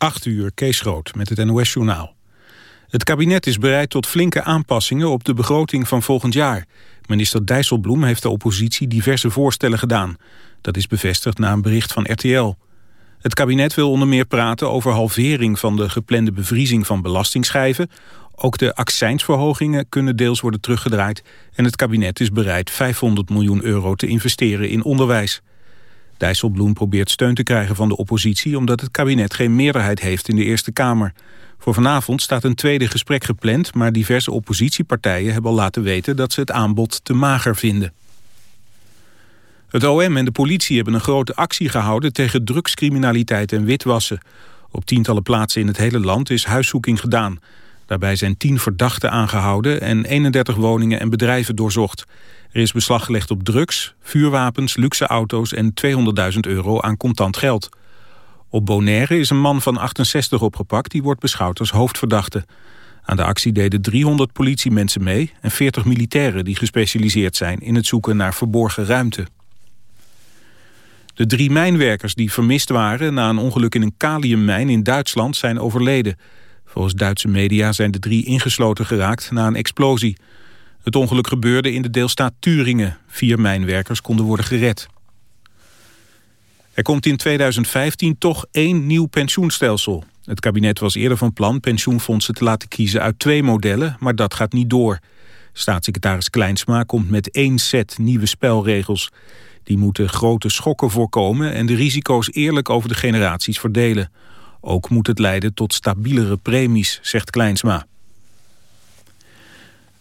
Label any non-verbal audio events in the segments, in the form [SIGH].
8 uur, Kees Groot, met het NOS-journaal. Het kabinet is bereid tot flinke aanpassingen op de begroting van volgend jaar. Minister Dijsselbloem heeft de oppositie diverse voorstellen gedaan. Dat is bevestigd na een bericht van RTL. Het kabinet wil onder meer praten over halvering van de geplande bevriezing van belastingschijven. Ook de accijnsverhogingen kunnen deels worden teruggedraaid. En het kabinet is bereid 500 miljoen euro te investeren in onderwijs. Dijsselbloem probeert steun te krijgen van de oppositie... omdat het kabinet geen meerderheid heeft in de Eerste Kamer. Voor vanavond staat een tweede gesprek gepland... maar diverse oppositiepartijen hebben al laten weten... dat ze het aanbod te mager vinden. Het OM en de politie hebben een grote actie gehouden... tegen drugscriminaliteit en witwassen. Op tientallen plaatsen in het hele land is huiszoeking gedaan. Daarbij zijn tien verdachten aangehouden... en 31 woningen en bedrijven doorzocht... Er is beslag gelegd op drugs, vuurwapens, luxe auto's en 200.000 euro aan contant geld. Op Bonaire is een man van 68 opgepakt, die wordt beschouwd als hoofdverdachte. Aan de actie deden 300 politiemensen mee en 40 militairen die gespecialiseerd zijn in het zoeken naar verborgen ruimte. De drie mijnwerkers die vermist waren na een ongeluk in een kaliummijn in Duitsland zijn overleden. Volgens Duitse media zijn de drie ingesloten geraakt na een explosie. Het ongeluk gebeurde in de deelstaat Turingen. Vier mijnwerkers konden worden gered. Er komt in 2015 toch één nieuw pensioenstelsel. Het kabinet was eerder van plan pensioenfondsen te laten kiezen uit twee modellen, maar dat gaat niet door. Staatssecretaris Kleinsma komt met één set nieuwe spelregels. Die moeten grote schokken voorkomen en de risico's eerlijk over de generaties verdelen. Ook moet het leiden tot stabielere premies, zegt Kleinsma.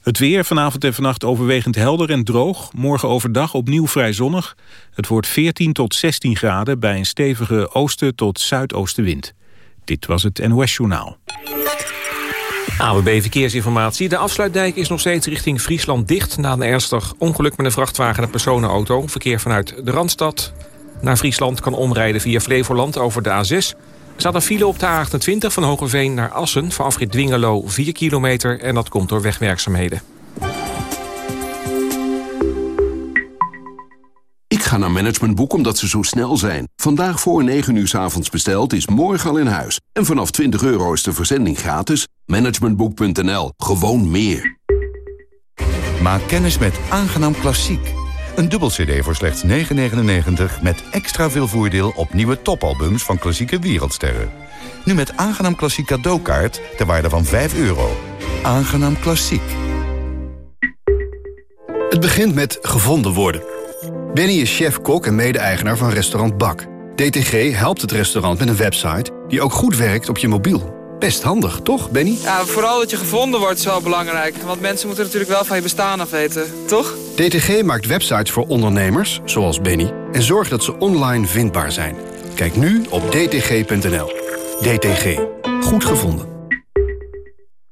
Het weer vanavond en vannacht overwegend helder en droog. Morgen overdag opnieuw vrij zonnig. Het wordt 14 tot 16 graden bij een stevige oosten tot zuidoostenwind. Dit was het NOS Journaal. AWB Verkeersinformatie. De afsluitdijk is nog steeds richting Friesland dicht... na een ernstig ongeluk met een vrachtwagen en personenauto. Verkeer vanuit de Randstad naar Friesland kan omrijden via Flevoland over de A6... Er staat een file op de A28 van Hogeveen naar Assen... van afrit Dwingelo 4 kilometer en dat komt door wegwerkzaamheden. Ik ga naar Managementboek omdat ze zo snel zijn. Vandaag voor 9 uur s avonds besteld is morgen al in huis. En vanaf 20 euro is de verzending gratis. Managementboek.nl. Gewoon meer. Maak kennis met Aangenaam Klassiek. Een dubbel cd voor slechts 9,99 met extra veel voordeel op nieuwe topalbums van klassieke wereldsterren. Nu met Aangenaam Klassiek cadeaukaart ter waarde van 5 euro. Aangenaam Klassiek. Het begint met gevonden worden. Benny is chef-kok en mede-eigenaar van restaurant Bak. DTG helpt het restaurant met een website die ook goed werkt op je mobiel. Best handig, toch, Benny? Ja, vooral dat je gevonden wordt is wel belangrijk. Want mensen moeten natuurlijk wel van je bestaan af weten, toch? DTG maakt websites voor ondernemers, zoals Benny... en zorgt dat ze online vindbaar zijn. Kijk nu op dtg.nl. DTG. Goed gevonden.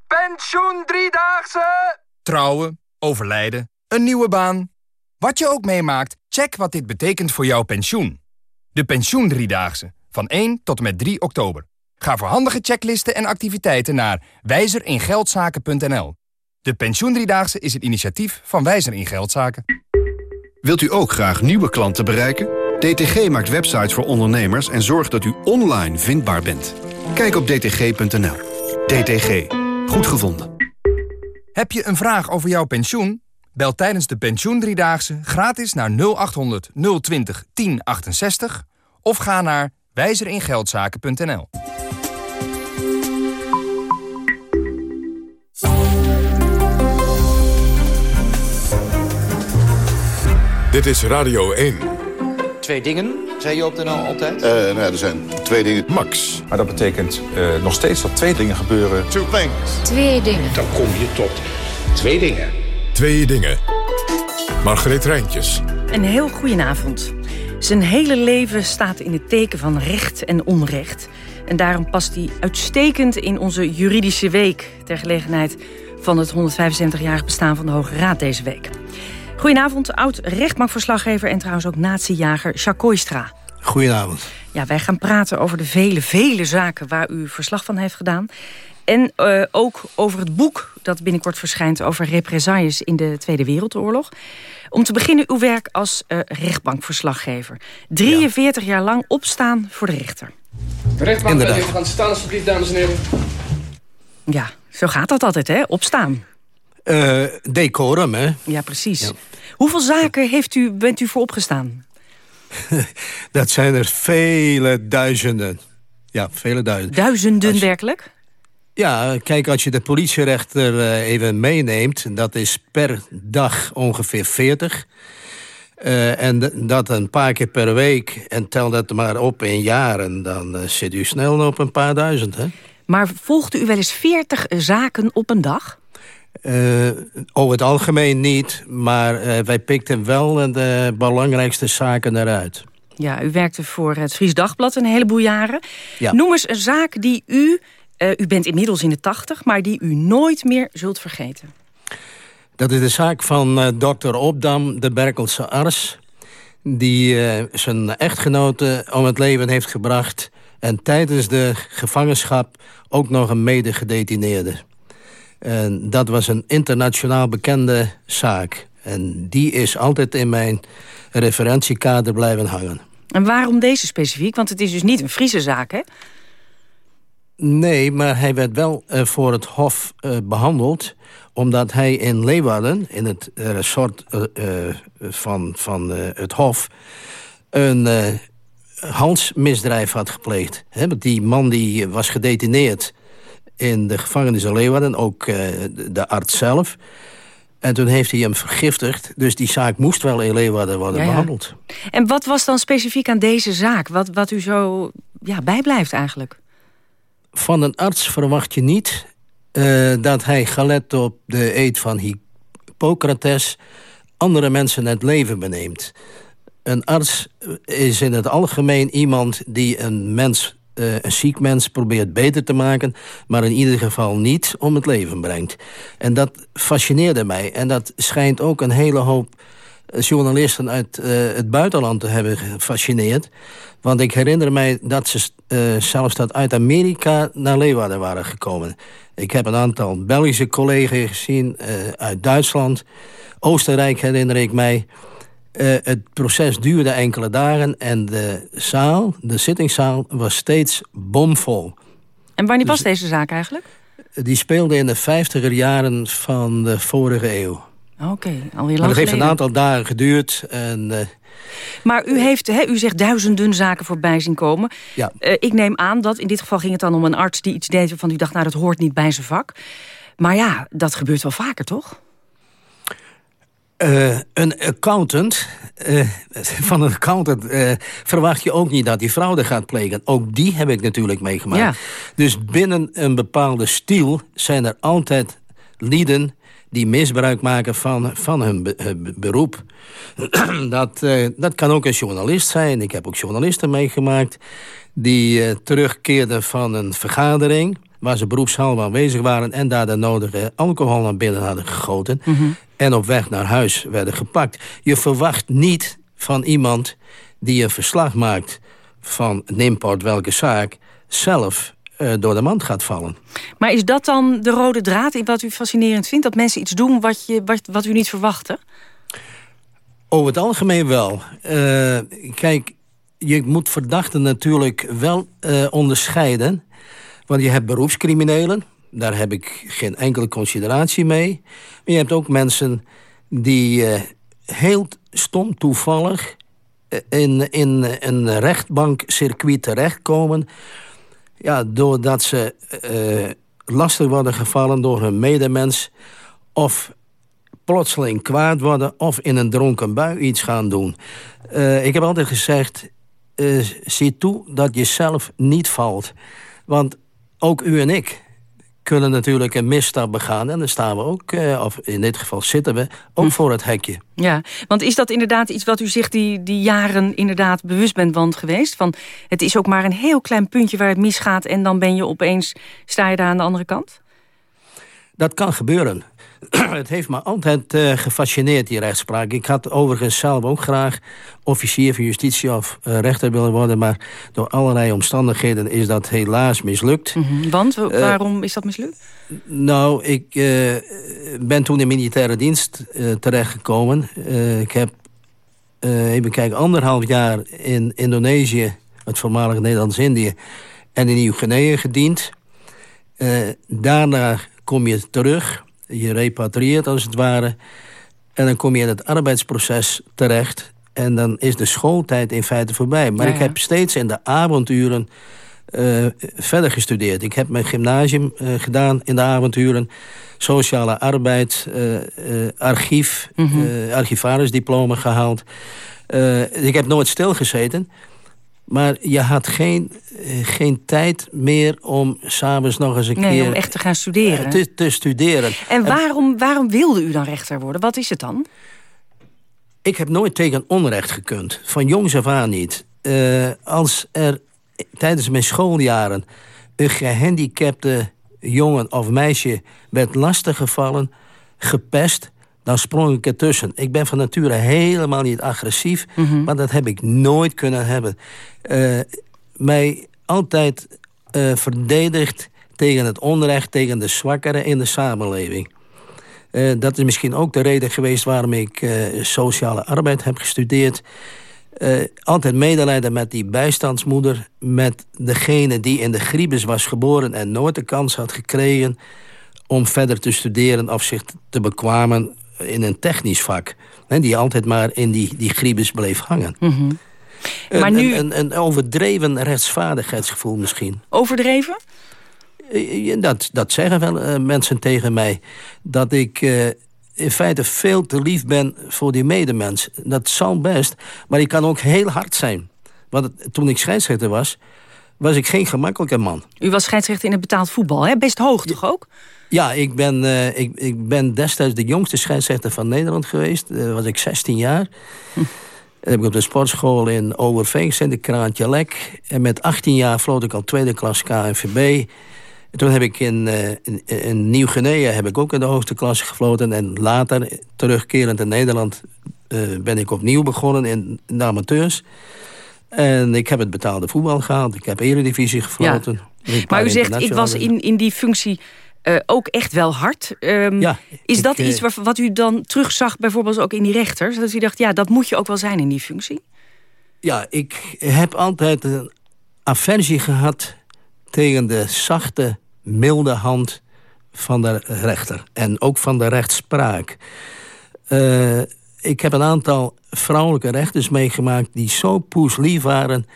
Pensioen Driedaagse! Trouwen, overlijden, een nieuwe baan. Wat je ook meemaakt, check wat dit betekent voor jouw pensioen. De Pensioen Driedaagse, van 1 tot en met 3 oktober. Ga voor handige checklisten en activiteiten naar wijzeringeldzaken.nl. De Pensioendriedaagse is het initiatief van Wijzer in Geldzaken. Wilt u ook graag nieuwe klanten bereiken? DTG maakt websites voor ondernemers en zorgt dat u online vindbaar bent. Kijk op dtg.nl. DTG. Goed gevonden. Heb je een vraag over jouw pensioen? Bel tijdens de Pensioendriedaagse gratis naar 0800 020 1068 of ga naar wijzeringeldzaken.nl. Dit is Radio 1. Twee dingen, zei je op de NL altijd? Uh, nou ja, er zijn twee dingen. Max. Maar dat betekent uh, nog steeds dat twee dingen gebeuren. Two things. Twee dingen. Dan kom je tot twee dingen. Twee dingen. Margreet Rijntjes. Een heel goedenavond. Zijn hele leven staat in het teken van recht en onrecht. En daarom past hij uitstekend in onze juridische week... ter gelegenheid van het 175-jarig bestaan van de Hoge Raad deze week. Goedenavond, oud-rechtbankverslaggever en trouwens ook natiejager Jacques Kooistra. Goedenavond. Ja, wij gaan praten over de vele, vele zaken waar u verslag van heeft gedaan. En uh, ook over het boek dat binnenkort verschijnt over represailles in de Tweede Wereldoorlog. Om te beginnen uw werk als uh, rechtbankverslaggever. 43 ja. jaar lang opstaan voor de rechter. De rechtbank gaat even gaan staan alsjeblieft, dames en heren. Ja, zo gaat dat altijd, hè? Opstaan. Uh, decorum, hè? Ja, precies. Hoeveel zaken heeft u, bent u voor opgestaan? [LAUGHS] dat zijn er vele duizenden. Ja, vele duizenden. Duizenden werkelijk? Ja, kijk, als je de politierechter uh, even meeneemt... dat is per dag ongeveer 40. Uh, en dat een paar keer per week. En tel dat maar op in jaren. Dan uh, zit u snel op een paar duizend, hè? Maar volgde u wel eens 40 zaken op een dag? Uh, over het algemeen niet, maar uh, wij pikten wel de belangrijkste zaken eruit. Ja, u werkte voor het Fries Dagblad een heleboel jaren. Ja. Noem eens een zaak die u, uh, u bent inmiddels in de tachtig... maar die u nooit meer zult vergeten. Dat is de zaak van dokter Opdam, de Berkelse arts... die zijn echtgenote om het leven heeft gebracht... en tijdens de gevangenschap ook nog een medegedetineerde. En dat was een internationaal bekende zaak. En die is altijd in mijn referentiekader blijven hangen. En waarom deze specifiek? Want het is dus niet een Friese zaak, hè? Nee, maar hij werd wel uh, voor het Hof uh, behandeld... omdat hij in Leeuwarden, in het resort uh, van, van het Hof... een halsmisdrijf had gepleegd. Want die man die was gedetineerd in de gevangenis in Leeuwarden, ook de arts zelf. En toen heeft hij hem vergiftigd. Dus die zaak moest wel in Leeuwarden worden ja, ja. behandeld. En wat was dan specifiek aan deze zaak? Wat, wat u zo ja, bijblijft eigenlijk? Van een arts verwacht je niet uh, dat hij gelet op de eed van Hippocrates... andere mensen het leven beneemt. Een arts is in het algemeen iemand die een mens uh, een ziek mens probeert beter te maken... maar in ieder geval niet om het leven brengt. En dat fascineerde mij. En dat schijnt ook een hele hoop journalisten uit uh, het buitenland te hebben gefascineerd. Want ik herinner mij dat ze uh, zelfs dat uit Amerika naar Leeuwarden waren gekomen. Ik heb een aantal Belgische collega's gezien uit Duitsland. Oostenrijk herinner ik mij... Het proces duurde enkele dagen en de zaal, de zittingszaal, was steeds bomvol. En wanneer was dus, deze zaak eigenlijk? Die speelde in de vijftiger jaren van de vorige eeuw. Oké, okay, alweer lang maar Het heeft een aantal dagen geduurd. En, uh, maar u, heeft, he, u zegt duizenden zaken voorbij zien komen. Ja. Uh, ik neem aan dat, in dit geval ging het dan om een arts die iets deed... waarvan u dacht, nou dat hoort niet bij zijn vak. Maar ja, dat gebeurt wel vaker, toch? Uh, een accountant, uh, [LAUGHS] van een accountant uh, verwacht je ook niet dat hij fraude gaat plegen. Ook die heb ik natuurlijk meegemaakt. Ja. Dus binnen een bepaalde stiel zijn er altijd lieden die misbruik maken van, van hun be beroep. [CLEARS THROAT] dat, dat kan ook een journalist zijn. Ik heb ook journalisten meegemaakt die terugkeerden van een vergadering waar ze beroepshalve aanwezig waren... en daar de nodige alcohol naar binnen hadden gegoten... Mhm. en op weg naar huis werden gepakt. Je verwacht niet van iemand die een verslag maakt... van een import welke zaak zelf uh, door de mand gaat vallen. Maar is dat dan de rode draad in wat u fascinerend vindt? Dat mensen iets doen wat, je, wat, wat u niet verwachtte? Over het algemeen wel. Uh, kijk, je moet verdachten natuurlijk wel uh, onderscheiden... Want je hebt beroepscriminelen. Daar heb ik geen enkele consideratie mee. Maar je hebt ook mensen die heel stom toevallig... in, in een rechtbankcircuit terechtkomen... Ja, doordat ze uh, lastig worden gevallen door hun medemens... of plotseling kwaad worden of in een dronken bui iets gaan doen. Uh, ik heb altijd gezegd, uh, zie toe dat je zelf niet valt. Want ook u en ik kunnen natuurlijk een misstap begaan. En dan staan we ook, uh, of in dit geval zitten we, ook hm. voor het hekje. Ja, want is dat inderdaad iets wat u zich die, die jaren inderdaad bewust bent van geweest? Van, het is ook maar een heel klein puntje waar het misgaat... en dan ben je opeens, sta je daar aan de andere kant? Dat kan gebeuren. [CLEARS THROAT] het heeft me altijd uh, gefascineerd, die rechtspraak. Ik had overigens zelf ook graag officier van justitie of uh, rechter willen worden... maar door allerlei omstandigheden is dat helaas mislukt. Mm -hmm. Want? Waarom is dat mislukt? Nou, ik ben toen in militaire dienst terechtgekomen. ik heb, even kijken, anderhalf jaar in Indonesië... het voormalige Nederlands-Indië en in Nieuw-Guinea gediend. daarna kom je terug, je repatrieert als het ware... en dan kom je in het arbeidsproces terecht... en dan is de schooltijd in feite voorbij. Maar ik heb steeds in de avonduren uh, verder gestudeerd. Ik heb mijn gymnasium uh, gedaan in de avonturen. Sociale arbeid, uh, archief, mm -hmm. archivarisdiploma gehaald. ik heb nooit stilgezeten. Maar je had geen, geen tijd meer om s'avonds nog eens een nee, keer... om echt te gaan studeren. Te, te studeren. En waarom, waarom wilde u dan rechter worden? Wat is het dan? Ik heb nooit tegen onrecht gekund. Van jongs af aan niet. als er tijdens mijn schooljaren een gehandicapte jongen of meisje werd lastiggevallen, gepest, dan sprong ik ertussen. Ik ben van nature helemaal niet agressief, Mhm. maar dat heb ik nooit kunnen hebben. Uh, mij altijd uh, verdedigd tegen het onrecht, tegen de zwakkeren in de samenleving. Uh, dat is misschien ook de reden geweest waarom ik sociale arbeid heb gestudeerd. Uh, altijd medelijden met die bijstandsmoeder... met degene die in de Griebes was geboren... en nooit de kans had gekregen om verder te studeren... of zich te bekwamen in een technisch vak. He, die altijd maar in die, die Griebes bleef hangen. Mm -hmm. een, maar nu... een, een, overdreven rechtsvaardigheidsgevoel misschien. Overdreven? Uh, dat, dat zeggen wel uh, mensen tegen mij. Dat ik in feite veel te lief ben voor die medemens. Dat zal best, maar ik kan ook heel hard zijn. Want toen ik scheidsrechter was, was ik geen gemakkelijke man. U was scheidsrechter in het betaald voetbal, hè? Best hoog toch ook? Ja, ik ben, uh, ik, ik ben destijds de jongste scheidsrechter van Nederland geweest. Uh, was ik 16 jaar. Hm. En heb ik op de sportschool in Overveeg, in de Kraantje Lek. En met 18 jaar vloot ik al tweede klas KNVB. Toen heb ik in, uh, in, in Nieuw-Guinea heb ik ook in de hoogste klasse gefloten. En later, terugkerend in Nederland, uh, ben ik opnieuw begonnen in, in de amateurs. En ik heb het betaalde voetbal gehaald. Ik heb eredivisie gefloten. Ja. Maar u zegt, ik was in, in die functie uh, ook echt wel hard. Um, ja, is ik, dat iets wat, wat u dan terugzag bijvoorbeeld ook in die rechters? Dat u dacht, ja, dat moet je ook wel zijn in die functie? Ja, ik heb altijd een aversie gehad tegen de zachte, milde hand van de rechter. En ook van de rechtspraak. Uh, ik heb een aantal vrouwelijke rechters meegemaakt... die zo poeslief waren.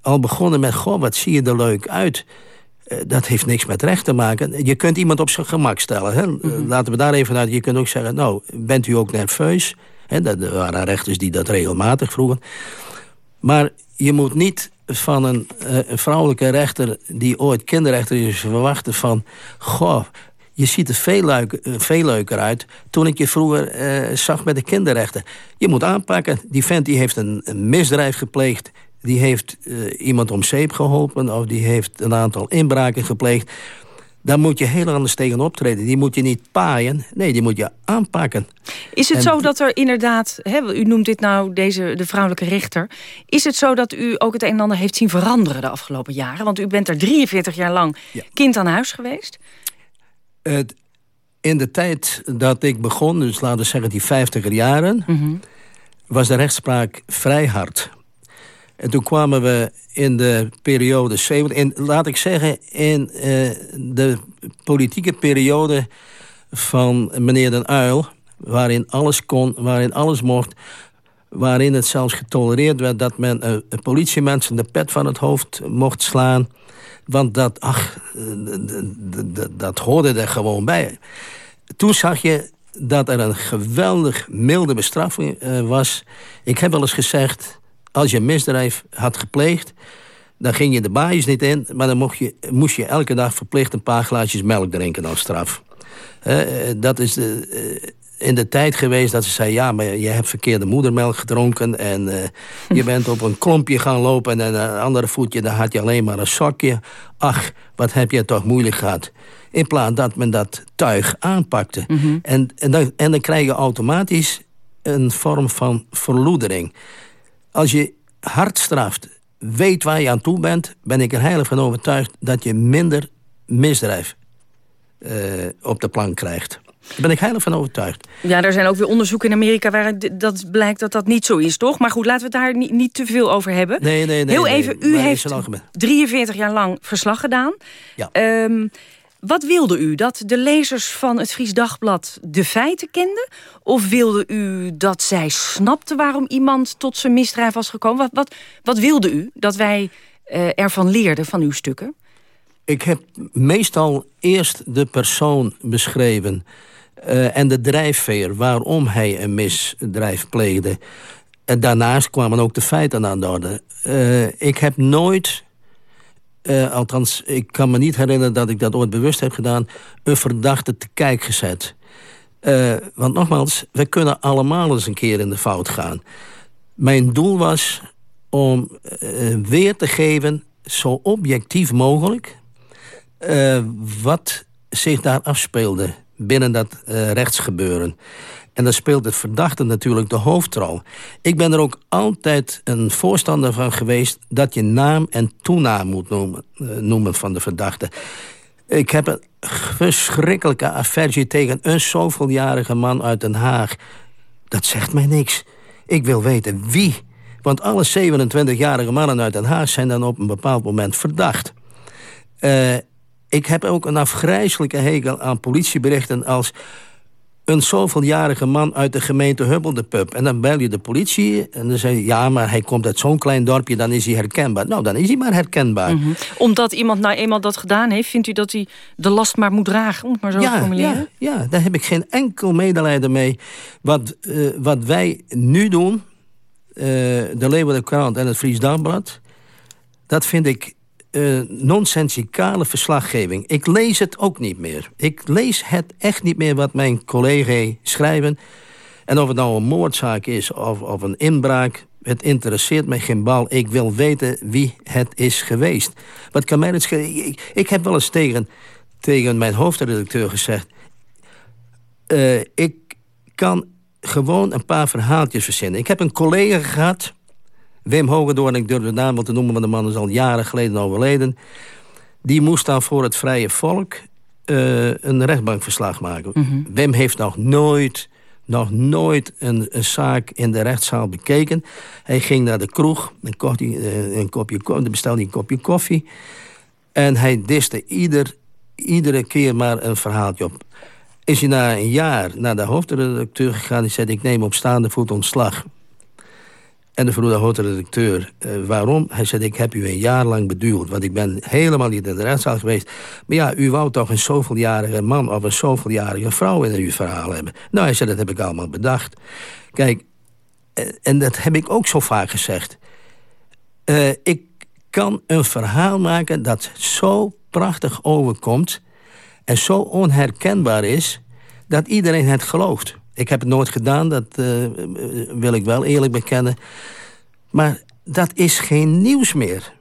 Al begonnen met, goh, wat zie je er leuk uit. Uh, dat heeft niks met recht te maken. Je kunt iemand op zijn gemak stellen. Hè? Mm -hmm. Laten we daar even uit. Je kunt ook zeggen, nou, bent u ook nerveus? Hè, dat waren rechters die dat regelmatig vroegen. Maar je moet niet van een, uh, een, vrouwelijke rechter... die ooit kinderrechter is, verwachten van... goh, je ziet er veel, leuk, veel leuker uit... toen ik je vroeger uh, zag met de kinderrechten. Je moet aanpakken. Die vent die heeft een, een misdrijf gepleegd. Die heeft iemand om zeep geholpen... of die heeft een aantal inbraken gepleegd. Daar moet je heel anders tegen optreden. Die moet je niet paaien, nee, die moet je aanpakken. Is het En- zo dat er inderdaad, hè, u noemt dit nou deze, de vrouwelijke rechter... is het zo dat u ook het een en ander heeft zien veranderen de afgelopen jaren? Want u bent er 43 jaar lang kind aan huis geweest. Het- in de tijd dat ik begon, dus laten we zeggen die 50er jaren... was de rechtspraak vrij hard. En toen kwamen we in de periode 70... In, laat ik zeggen, in eh, de politieke periode van meneer Den Uil... waarin alles kon, waarin alles mocht... waarin het zelfs getolereerd werd dat men een politiemensen de pet van het hoofd mocht slaan... Want dat, ach, eh, dat hoorde er gewoon bij. Toen zag je dat er een geweldig milde bestraffing was. Ik heb wel eens gezegd, als je een misdrijf had gepleegd... dan ging je de baaiers niet in... maar dan mocht je, moest je elke dag verplicht een paar glaasjes melk drinken als straf. Dat is de, eh, in de tijd geweest dat ze zei... ja, maar je hebt verkeerde moedermelk gedronken... en eh, je bent op een klompje gaan lopen... en een andere voetje, daar had je alleen maar een sokje. Ach, wat heb je toch moeilijk gehad. In plaats dat men dat tuig aanpakte. en, en, dan, en dan krijg je automatisch een vorm van verloedering. Als je hard straft, weet waar je aan toe bent... ben ik er heilig van overtuigd dat je minder misdrijf eh, op de plank krijgt. Daar ben ik heilig van overtuigd. Ja, er zijn ook weer onderzoeken in Amerika... waar dat blijkt dat dat niet zo is, toch? Maar goed, laten we het daar niet, niet te veel over hebben. Nee, nee, nee. Heel nee, even, u heeft is een algemeen. 43 jaar lang verslag gedaan. Ja. Ehm, wat wilde u? Dat de lezers van het Fries Dagblad de feiten kenden? Of wilde u dat zij snapten waarom iemand tot zijn misdrijf was gekomen? Wat, wat, wat wilde u dat wij eh, ervan leerden van uw stukken? Ik heb meestal eerst de persoon beschreven... eh, en de drijfveer waarom hij een misdrijf pleegde. En daarnaast kwamen ook de feiten aan de orde. Eh, ik heb nooit, eh, althans ik kan me niet herinneren... dat ik dat ooit bewust heb gedaan... een verdachte te kijk gezet. Eh, want nogmaals, we kunnen allemaal eens een keer in de fout gaan. Mijn doel was om eh, weer te geven, zo objectief mogelijk... wat zich daar afspeelde binnen dat rechtsgebeuren. En dan speelt de verdachte natuurlijk de hoofdrol. Ik ben er ook altijd een voorstander van geweest... dat je naam en toenaam moet noemen, eh, noemen van de verdachte. Ik heb een verschrikkelijke aversie tegen een zoveeljarige man uit Den Haag. Dat zegt mij niks. Ik wil weten wie. Want alle 27-jarige mannen uit Den Haag zijn dan op een bepaald moment verdacht. Eh, ik heb ook een afgrijzelijke hekel aan politieberichten als... een zoveeljarige man uit de gemeente Hubbel de Pub. En dan bel je de politie en dan zeg je... ja, maar hij komt uit zo'n klein dorpje, dan is hij herkenbaar. Nou, dan is hij maar herkenbaar. Mhm. Omdat iemand nou eenmaal dat gedaan heeft... vindt u dat hij de last maar moet dragen, om het maar zo te ja, formuleren? ja, ja, daar heb ik geen enkel medelijden mee. Wat, eh, wat wij nu doen, eh, de Leeuwarden Krant en het Fries Dagblad... dat vind ik eh nonsensicale verslaggeving. Ik lees het ook niet meer. Ik lees het echt niet meer wat mijn collega's schrijven. En of het nou een moordzaak is of, of een inbraak... het interesseert mij geen bal. Ik wil weten wie het is geweest. Wat kan mij het schelen? Ik heb wel eens tegen, tegen mijn hoofdredacteur gezegd... eh, ik kan gewoon een paar verhaaltjes verzinnen. Ik heb een collega gehad... Wim Hogendoorn, ik durf de naam wel te noemen... want de man is al jaren geleden overleden. Die moest dan voor het vrije volk eh, een rechtbankverslag maken. Wim heeft nog nooit, nog nooit een, een zaak in de rechtszaal bekeken. Hij ging naar de kroeg, dan kocht hij een kopje, dan bestelde hij een kopje koffie... en hij diste ieder, iedere keer maar een verhaaltje op. Is hij na een jaar naar de hoofdredacteur gegaan... en zei, ik neem op staande voet ontslag. En de vroeg de hoofdredacteur, eh, waarom? Hij zei, ik heb u een jaar lang beduwd... want ik ben helemaal niet in de rechtszaal geweest. Maar ja, u wou toch een zoveeljarige man... of een zoveeljarige vrouw in uw verhaal hebben. Nou, hij zei, dat heb ik allemaal bedacht. Kijk, eh, en dat heb ik ook zo vaak gezegd. Eh, ik kan een verhaal maken dat zo prachtig overkomt... en zo onherkenbaar is, dat iedereen het gelooft. Ik heb het nooit gedaan, dat eh, wil ik wel eerlijk bekennen. Maar dat is geen nieuws meer.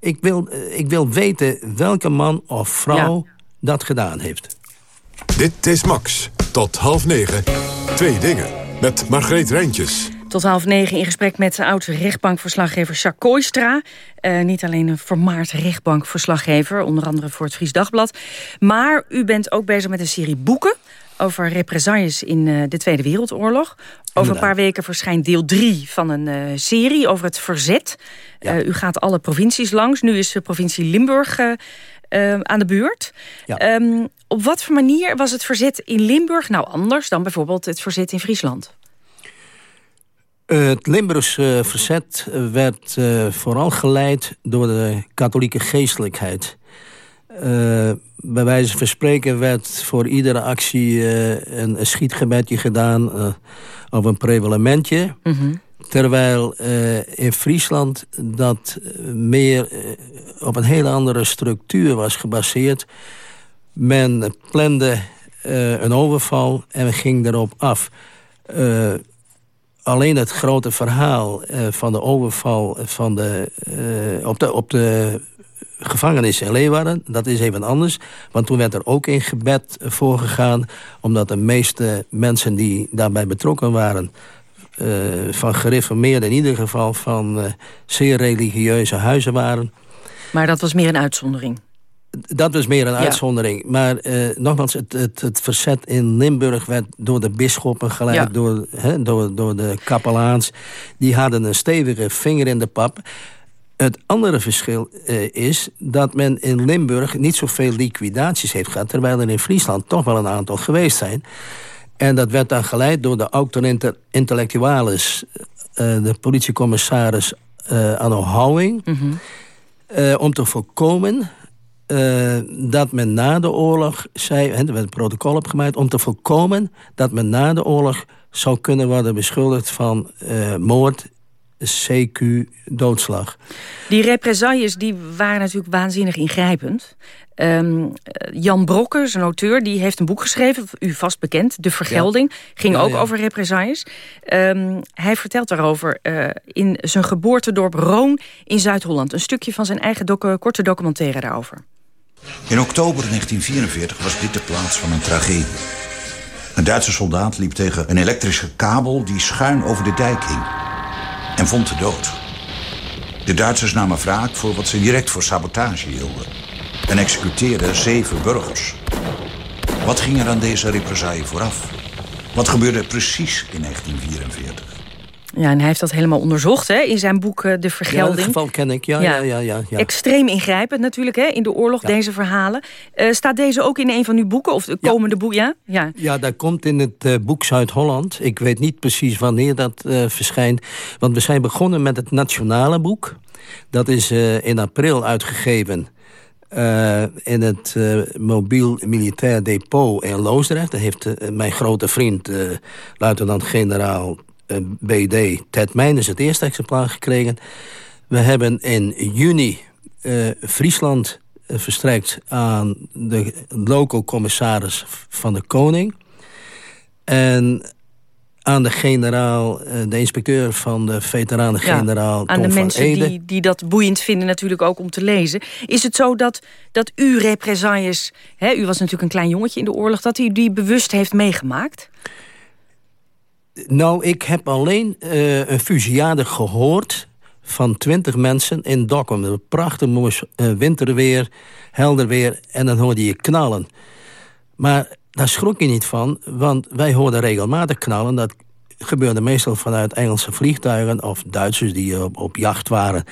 Ik wil, eh, ik wil weten welke man of vrouw dat gedaan heeft. Dit is Max. Tot half negen. Twee dingen. Met Margreet Rijntjes. Tot half negen in gesprek met de oud-rechtbankverslaggever Jacques Kooistra. Eh, niet alleen een vermaard rechtbankverslaggever, onder andere voor het Fries Dagblad. Maar u bent ook bezig met een serie boeken over represailles in eh, de Tweede Wereldoorlog. Over een paar weken verschijnt deel 3 van een eh, serie over het verzet. Eh, u gaat alle provincies langs. Nu is de provincie Limburg aan de beurt. Ehm, op wat voor manier was het verzet in Limburg nou anders... dan bijvoorbeeld het verzet in Friesland? Het Limburgse verzet werd vooral geleid door de katholieke geestelijkheid. Eh, bij wijze van spreken werd voor iedere actie eh, een, een schietgebedje gedaan... eh, of een prevalementje. Terwijl eh, in Friesland dat meer op een hele andere structuur was gebaseerd. Men plande een overval en ging erop af. Alleen het grote verhaal van de overval van de, op, de, op de gevangenis in Leeuwarden, dat is even anders. Want toen werd er ook in gebed voorgegaan... omdat de meeste mensen die daarbij betrokken waren... eh, van gereformeerde, in ieder geval van eh, zeer religieuze huizen waren. Maar dat was meer een uitzondering. dat was meer een uitzondering. Maar uh, nogmaals, het, het, het, verzet in Limburg werd door de bisschoppen geleid, door, door, door de kapelaans. Die hadden een stevige vinger in de pap. Het andere verschil uh, is dat men in Limburg niet zoveel liquidaties heeft gehad... terwijl er in Friesland toch wel een aantal geweest zijn. En dat werd dan geleid door de auto-intellectualis... Uh, de politiecommissaris Anno Houwing... Mm om te voorkomen uh, dat men na de oorlog zei, er werd een protocol opgemaakt om te voorkomen dat men na de oorlog zou kunnen worden beschuldigd van uh, moord, CQ, doodslag. Die represailles die waren natuurlijk waanzinnig ingrijpend. Um, Jan Brokker, een auteur, die heeft een boek geschreven, u vast bekend, De Vergelding. Ging ook over represailles. Um, hij vertelt daarover uh, in zijn geboortedorp Roon in Zuid-Holland. Een stukje van zijn eigen docu korte documentaire daarover. In oktober 1944 was dit de plaats van een tragedie. Een Duitse soldaat liep tegen een elektrische kabel die schuin over de dijk hing. En vond de dood. De Duitsers namen wraak voor wat ze direct voor sabotage hielden. En executeerden zeven burgers. Wat ging er aan deze represaille vooraf? Wat gebeurde precies in 1944? Ja, en hij heeft dat helemaal onderzocht hè, in zijn boek uh, De Vergelding. Ja, dat geval ken ik, ja. ja. ja, ja, ja Extreem ingrijpend natuurlijk hè, in de oorlog, deze verhalen. Uh, staat deze ook in een van uw boeken, of de komende boek? Ja, ja. ja, dat komt in het uh, boek Zuid-Holland. Ik weet niet precies wanneer dat verschijnt. Want we zijn begonnen met het nationale boek. Dat is in april uitgegeven... Uh, in het uh, mobiel militair depot in Loosdrecht. Daar heeft uh, mijn grote vriend, luitenant-generaal eh, BD Ted Meijners het eerste exemplaar gekregen. We hebben in juni uh, Friesland uh, verstrekt aan de local commissaris van de Koning. En aan de generaal, de inspecteur van de veteranen-generaal ja, Aan de mensen die, die dat boeiend vinden natuurlijk ook om te lezen. Is het zo dat, dat u represailles... Hè, u was natuurlijk een klein jongetje in de oorlog... dat u die bewust heeft meegemaakt? Nou, ik heb alleen uh, een fusillade gehoord van twintig mensen in Dokkum. Prachtig mooi uh, winterweer, helder weer en dan hoorde je knallen. Maar daar schrok je niet van, want wij hoorden regelmatig knallen. Dat gebeurde meestal vanuit Engelse vliegtuigen of Duitsers die op, op jacht waren.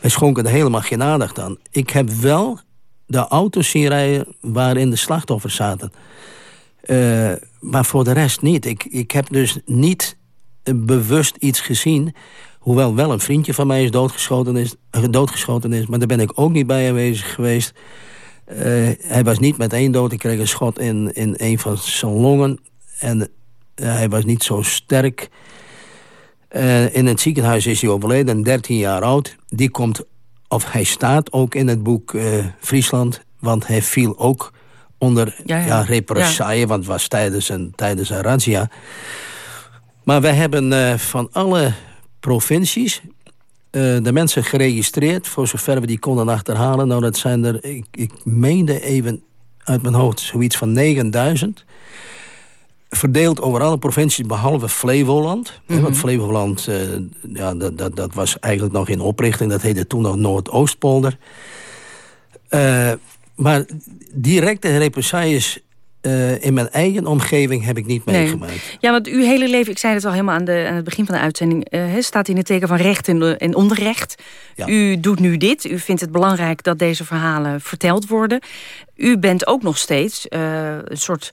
Wij schonken er helemaal geen aandacht aan. Ik heb wel de auto's zien rijden waarin de slachtoffers zaten. Uh, maar voor de rest niet. Ik, ik heb dus niet bewust iets gezien... hoewel wel een vriendje van mij is doodgeschoten is, doodgeschoten is... maar daar ben ik ook niet bij aanwezig geweest. Uh, hij was niet met één dood. Ik kreeg een schot in, in een van zijn longen. En hij was niet zo sterk. In het ziekenhuis is hij overleden, 13 jaar oud. Die komt, of hij staat ook in het boek Friesland... want hij viel ook onder ja, ja. represaille, want het was tijdens een, tijdens een razzia. Maar we hebben uh, van alle provincies uh, de mensen geregistreerd... voor zover we die konden achterhalen. Nou, dat zijn er, ik, ik meende even uit mijn hoofd, zoiets van 9000 verdeeld over alle provincies behalve Flevoland. Mm -hmm. Want Flevoland, uh, ja, dat, dat, dat was eigenlijk nog in oprichting. Dat heette toen nog Noordoostpolder. Uh, maar directe represailles uh, in mijn eigen omgeving heb ik niet meegemaakt. Ja, want uw hele leven, ik zei het al helemaal aan, de, aan het begin van de uitzending... Uh, staat in het teken van recht en, en onrecht. Ja. U doet nu dit. U vindt het belangrijk dat deze verhalen verteld worden. U bent ook nog steeds uh, een soort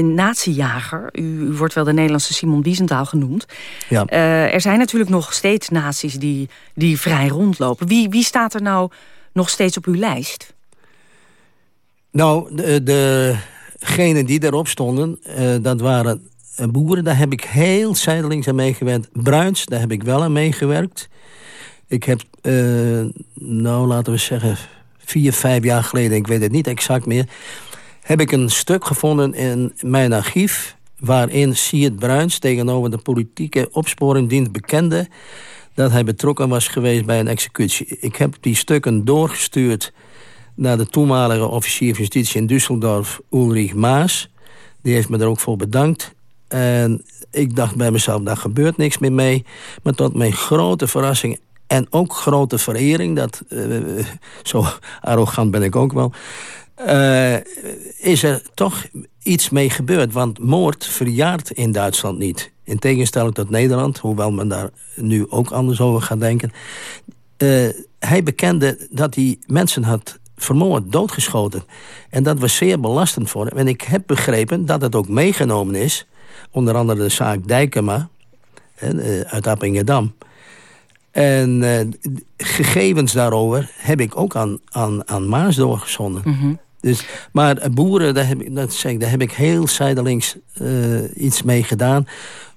natiejager. U, u, wordt wel de Nederlandse Simon Wiesenthal genoemd. Ja. er zijn natuurlijk nog steeds naties die, die vrij rondlopen. Wie, wie staat er nou nog steeds op uw lijst? Nou, de, degenen die daarop stonden, uh, dat waren boeren. Daar heb ik heel zijdelings aan meegewerkt. Bruins, daar heb ik wel aan meegewerkt. Ik heb, uh, nou laten we zeggen, vier, vijf jaar geleden... ik weet het niet exact meer... heb ik een stuk gevonden in mijn archief... waarin Siert Bruins tegenover de politieke opsporingdienst bekende... dat hij betrokken was geweest bij een executie. Ik heb die stukken doorgestuurd naar de toenmalige officier van justitie in Düsseldorf, Ulrich Maas. Die heeft me er ook voor bedankt. En ik dacht bij mezelf, daar gebeurt niks meer mee. Maar tot mijn grote verrassing en ook grote verering, dat, zo arrogant ben ik ook wel... is er toch iets mee gebeurd. Want moord verjaart in Duitsland niet. In tegenstelling tot Nederland, hoewel men daar nu ook anders over gaat denken. hij bekende dat hij mensen had vermoord, doodgeschoten. En dat was zeer belastend voor hem. En ik heb begrepen dat het ook meegenomen is... onder andere de zaak Dijkema hè, uit Appingedam. En uh, gegevens daarover heb ik ook aan, aan, aan Maas doorgezonden. Mhm. dus, maar boeren, daar heb, ik, dat zeg ik, daar heb ik heel zijdelings uh, iets mee gedaan.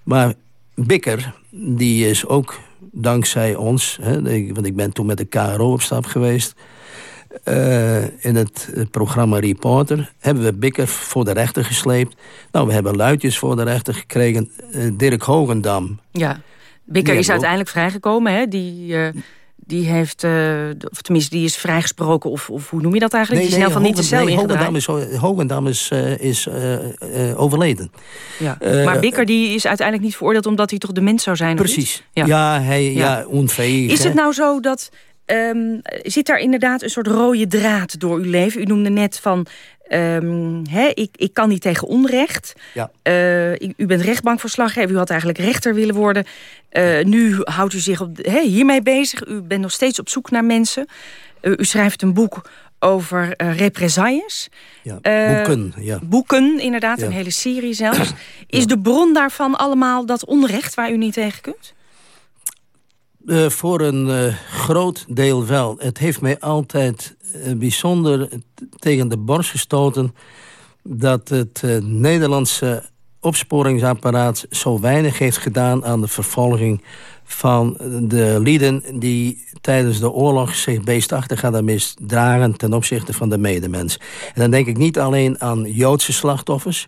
Maar Bikker, die is ook dankzij ons... Hè, want ik ben toen met de KRO op stap geweest... Uh, in het programma Reporter hebben we Bikker voor de rechter gesleept. Nou, we hebben Luitjes voor de rechter gekregen. Uh, Dirk Hogendam. Ja, Bikker is uiteindelijk vrijgekomen. Hè? Die, uh, die heeft, of tenminste, die is vrijgesproken. Of, of hoe noem je dat eigenlijk? Nee, die is nee, van niet de cel nee, Hogendam is, Hogendam is, is overleden. Ja. maar Bikker die is uiteindelijk niet veroordeeld... omdat hij toch de mens zou zijn? Precies. Ja, ja, hij, ja. ja onveeg. Is het nou zo dat Um, zit daar inderdaad een soort rode draad door uw leven? U noemde net van, um, ik, ik kan niet tegen onrecht. Ja. Uh, u bent rechtbankverslaggever, u had eigenlijk rechter willen worden. Uh, nu houdt u zich op, he, hiermee bezig. U bent nog steeds op zoek naar mensen. Uh, u schrijft een boek over uh, represailles. Ja, boeken, ja. Boeken, inderdaad, ja. een hele serie zelfs. [CLEARS THROAT] Is de bron daarvan allemaal dat onrecht waar u niet tegen kunt? Uh, voor een uh, groot deel wel. Het heeft mij altijd uh, bijzonder tegen de borst gestoten... dat het Nederlandse opsporingsapparaat zo weinig heeft gedaan... aan de vervolging van de lieden die tijdens de oorlog zich beestachtig hadden misdragen... ten opzichte van de medemens. En dan denk ik niet alleen aan Joodse slachtoffers...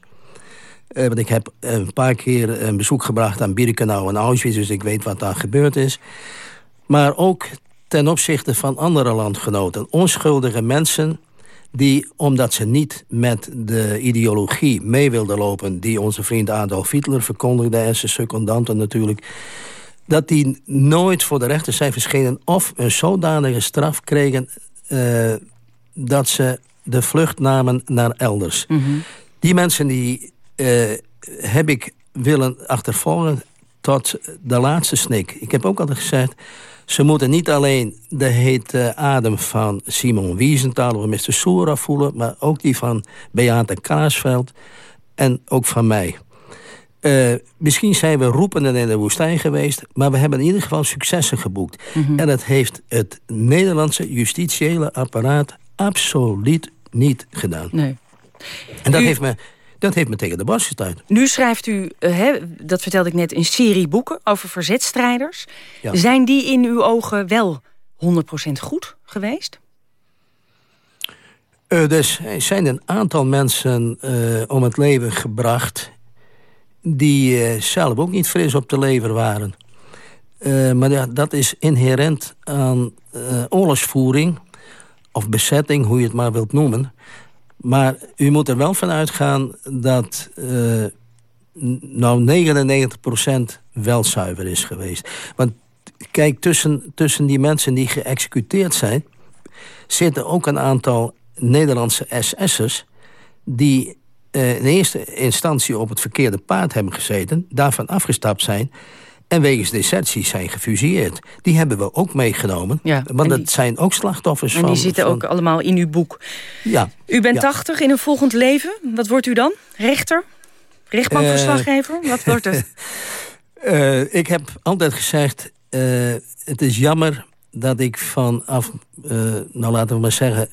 Uh, want ik heb een paar keer een bezoek gebracht aan Birkenau en Auschwitz... dus ik weet wat daar gebeurd is. Maar ook ten opzichte van andere landgenoten. Onschuldige mensen die, omdat ze niet met de ideologie mee wilden lopen... die onze vriend Adolf Hitler verkondigde en zijn secondanten natuurlijk... dat die nooit voor de rechter zijn verschenen... of een zodanige straf kregen uh, dat ze de vlucht namen naar elders. Mm -hmm. Die mensen die heb ik willen achtervolgen tot de laatste snik. Ik heb ook altijd gezegd... ze moeten niet alleen de hete adem van Simon Wiesenthal... of Mr. Soera voelen... maar ook die van Beate Kaasveld en ook van mij. Uh, misschien zijn we roependen in de woestijn geweest... maar we hebben in ieder geval successen geboekt. Mm -hmm. En dat heeft het Nederlandse justitiële apparaat... absoluut niet gedaan. Nee. En dat U... heeft me dat heeft me tegen de borst gestuurd. Nu schrijft u, uh, dat vertelde ik net, een serie boeken over verzetstrijders. Ja. Zijn die in uw ogen wel 100% goed geweest? Uh, dus er zijn een aantal mensen uh, om het leven gebracht... die zelf ook niet fris op de lever waren. maar ja, dat is inherent aan oorlogsvoering... of bezetting, hoe je het maar wilt noemen... Maar u moet er wel van uitgaan dat uh, nou 99% wel zuiver is geweest. Want kijk, tussen, tussen die mensen die geëxecuteerd zijn... zitten ook een aantal Nederlandse SS'ers... die uh, in eerste instantie op het verkeerde paard hebben gezeten... daarvan afgestapt zijn en wegens desertie zijn gefusilleerd. Die hebben we ook meegenomen. Ja, want dat zijn ook slachtoffers en van... En die zitten ook allemaal in uw boek. Ja. U bent 80 in een volgend leven. Wat wordt u dan? Rechter? Rechtbankverslaggever? Uh, Wat wordt het? uh, [LAUGHS] ik heb altijd gezegd... Uh, het is jammer dat ik vanaf... nou, laten we maar zeggen...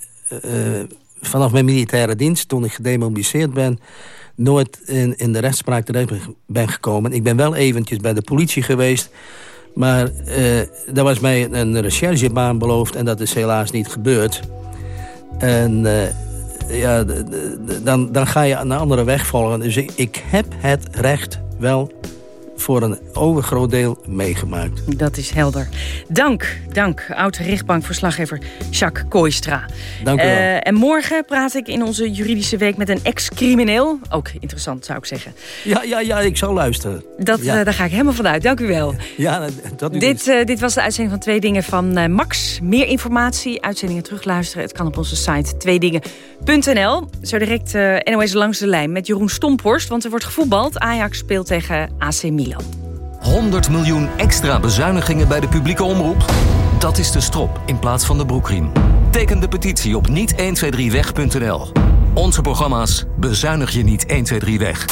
vanaf mijn militaire dienst, toen ik gedemobiliseerd ben nooit in, in de rechtspraak terecht ben gekomen. Ik ben wel eventjes bij de politie geweest. Maar uh, daar was mij een recherchebaan beloofd en dat is helaas niet gebeurd. En uh, ja, dan, dan ga je een andere weg volgen. Dus ik heb het recht wel voor een overgroot deel meegemaakt. Dat is helder. Dank, dank, oud-rechtbankverslaggever Jacques Kooistra. Dank u wel. Uh, en morgen praat ik in onze juridische week met een ex-crimineel. Ook interessant, zou ik zeggen. Ja, ja, ja, ik zal luisteren. Dat, ja. uh, daar ga ik helemaal vanuit. Dank u wel. Ja, dat u dit, uh, dit was de uitzending van Twee Dingen van Max. Meer informatie, uitzendingen terugluisteren. Het kan op onze site tweedingen.nl. Zo direct NOS langs de lijn met Jeroen Stomphorst. Want er wordt gevoetbald. Ajax speelt tegen AC Milan. 100 miljoen extra bezuinigingen bij de publieke omroep? Dat is de strop in plaats van de broekriem. Teken de petitie op niet123weg.nl. Onze programma's bezuinig je niet 123 weg.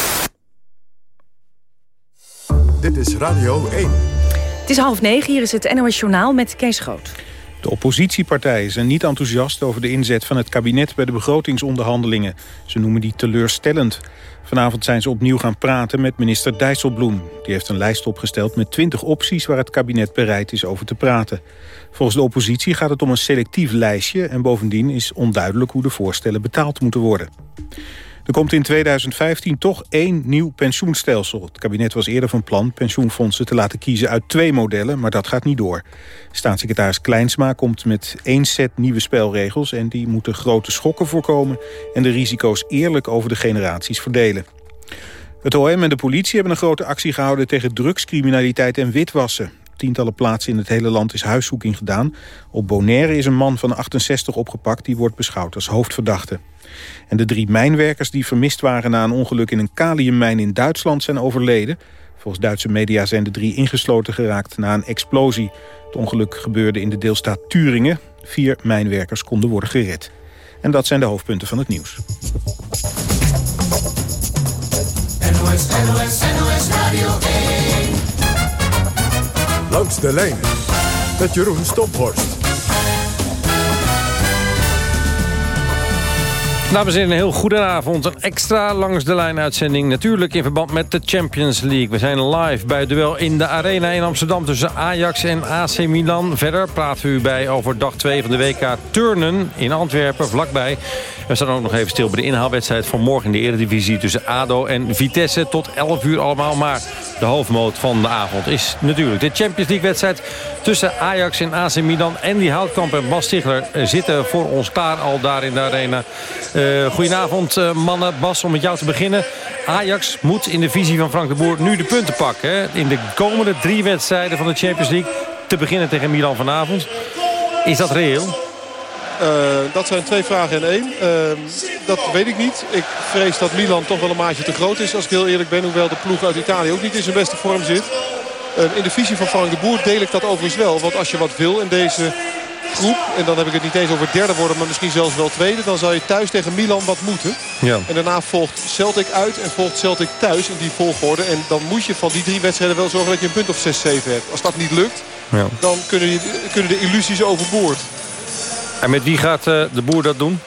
Dit is Radio 1. Het is half negen, hier is het NOS Journaal met Kees Groot. De oppositiepartijen zijn niet enthousiast over de inzet van het kabinet bij de begrotingsonderhandelingen. Ze noemen die teleurstellend. Vanavond zijn ze opnieuw gaan praten met minister Dijsselbloem. Die heeft een lijst opgesteld met 20 opties waar het kabinet bereid is over te praten. Volgens de oppositie gaat het om een selectief lijstje... en bovendien is onduidelijk hoe de voorstellen betaald moeten worden. Er komt in 2015 toch één nieuw pensioenstelsel. Het kabinet was eerder van plan pensioenfondsen te laten kiezen uit twee modellen, maar dat gaat niet door. Staatssecretaris Kleinsma komt met één set nieuwe spelregels... en die moeten grote schokken voorkomen en de risico's eerlijk over de generaties verdelen. Het OM en de politie hebben een grote actie gehouden tegen drugscriminaliteit en witwassen. Tientallen plaatsen in het hele land is huiszoeking gedaan. Op Bonaire is een man van 68 opgepakt, die wordt beschouwd als hoofdverdachte. En de drie mijnwerkers die vermist waren na een ongeluk in een kaliummijn in Duitsland zijn overleden. Volgens Duitse media zijn de drie ingesloten geraakt na een explosie. Het ongeluk gebeurde in de deelstaat Turingen. Vier mijnwerkers konden worden gered. En dat zijn de hoofdpunten van het nieuws. NOS, NOS, NOS Radio 1. Langs de lijn met Jeroen Stomphorst. Dames en heren, een heel goedenavond. Een extra langs de lijn uitzending. Natuurlijk in verband met de Champions League. We zijn live bij het duel in de Arena in Amsterdam... tussen Ajax en AC Milan. Verder praten we u bij over dag 2 van de WK Turnen in Antwerpen, vlakbij. We staan ook nog even stil bij de inhaalwedstrijd van morgen in de Eredivisie... tussen ADO en Vitesse tot 11 uur allemaal. Maar de hoofdmoot van de avond is natuurlijk de Champions League-wedstrijd... tussen Ajax en AC Milan. En die Houtkamp en Bas Stigler zitten voor ons klaar al daar in de Arena... Uh, goedenavond uh, mannen. Bas, om met jou te beginnen. Ajax moet in de visie van Frank de Boer nu de punten pakken. Hè? In de komende drie wedstrijden van de Champions League. Te beginnen tegen Milan vanavond. Is dat reëel? Uh, dat zijn twee vragen in één. dat weet ik niet. Ik vrees dat Milan toch wel een maatje te groot is als ik heel eerlijk ben. Hoewel de ploeg uit Italië ook niet in zijn beste vorm zit. in de visie van Frank de Boer deel ik dat overigens wel. Want als je wat wil in deze groep. En dan heb ik het niet eens over derde worden, maar misschien zelfs wel tweede. Dan zou je thuis tegen Milan wat moeten. Ja. En daarna volgt Celtic uit en volgt Celtic thuis in die volgorde. En dan moet je van die drie wedstrijden wel zorgen dat je een punt of 6, 7 hebt. Als dat niet lukt, ja. dan kunnen, die, kunnen de illusies overboord. En met wie gaat uh, de boer dat doen?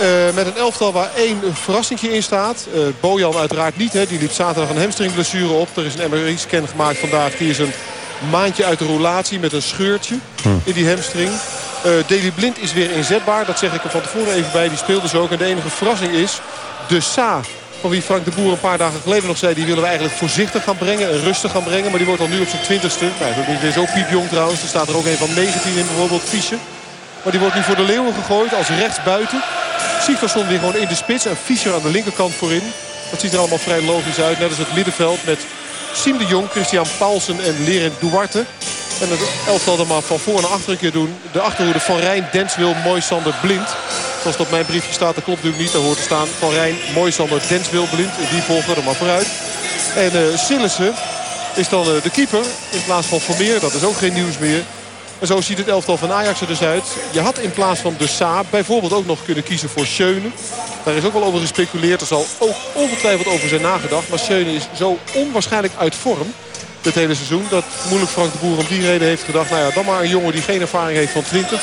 Uh, met een elftal waar één verrassingje in staat. Uh, Bojan uiteraard niet. Hè. Die liep zaterdag een hamstringblessure op. Er is een MRI-scan gemaakt vandaag. Die is een maandje uit de roulatie met een scheurtje hm. in die hamstring. Uh, Deli Blind is weer inzetbaar. Dat zeg ik er van tevoren even bij. Die speelde dus ook. En de enige verrassing is de Sa. Van wie Frank de Boer een paar dagen geleden nog zei... die willen we eigenlijk voorzichtig gaan brengen en rustig gaan brengen. Maar die wordt al nu op zijn twintigste. Nou, die is ook piepjong trouwens. Er staat er ook een van 19 in bijvoorbeeld Fischer. Maar die wordt nu voor de Leeuwen gegooid als rechtsbuiten. Sieverson weer gewoon in de spits. En Fischer aan de linkerkant voorin. Dat ziet er allemaal vrij logisch uit. Net als het middenveld met Siem de Jong, Christian Paulsen en Leren Duarte. En het elftal dan maar van voor naar achter een keer doen. De achterhoede van Rijn, Denswil, Moisander, Blind. Zoals het op mijn briefje staat, dat klopt natuurlijk niet. Daar hoort te staan van Rijn, Moisander, Denswil, Blind. In die volgorde maar vooruit. En uh, Sillissen is dan uh, de keeper in plaats van Vermeer. Dat is ook geen nieuws meer. En zo ziet het elftal van Ajax er dus uit. Je had in plaats van de Saab bijvoorbeeld ook nog kunnen kiezen voor Schöne. Daar is ook wel over gespeculeerd. Er zal ook ongetwijfeld over zijn nagedacht. Maar Schöne is zo onwaarschijnlijk uit vorm dit hele seizoen. Dat moeilijk Frank de Boer om die reden heeft gedacht. Nou ja, dan maar een jongen die geen ervaring heeft van 20.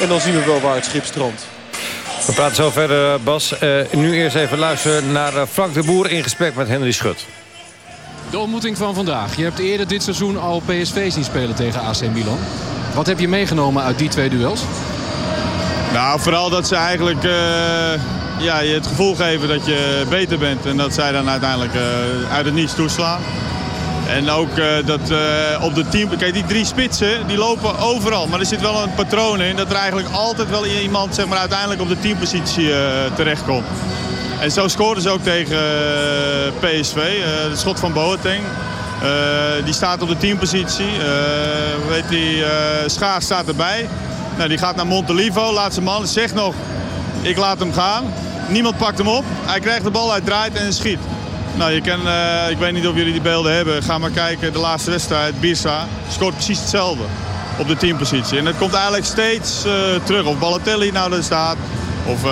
En dan zien we wel waar het schip strandt. We praten zo verder, Bas. Uh, nu eerst even luisteren naar Frank de Boer in gesprek met Henry Schut. De ontmoeting van vandaag. Je hebt eerder dit seizoen al PSV zien spelen tegen AC Milan. Wat heb je meegenomen uit die twee duels? Nou, vooral dat ze eigenlijk uh, ja, je het gevoel geven dat je beter bent. En dat zij dan uiteindelijk uh, uit het niets toeslaan. En ook dat op de team... Kijk, die drie spitsen, die lopen overal. Maar er zit wel een patroon in dat er eigenlijk altijd wel iemand zeg maar, uiteindelijk op de teampositie terechtkomt. En zo scoorden ze ook tegen PSV. het schot van Boateng. Die staat op de teampositie. weet die, Schaar staat erbij. Nou, die gaat naar Montelivo, laatste man. Zegt nog, ik laat hem gaan. Niemand pakt hem op. Hij krijgt de bal, hij draait en schiet. Nou, je kan, ik weet niet of jullie die beelden hebben. Ga maar kijken, de laatste wedstrijd. Birsa scoort precies hetzelfde op de teampositie. En het komt eigenlijk steeds terug. Of Balotelli nou er staat. Of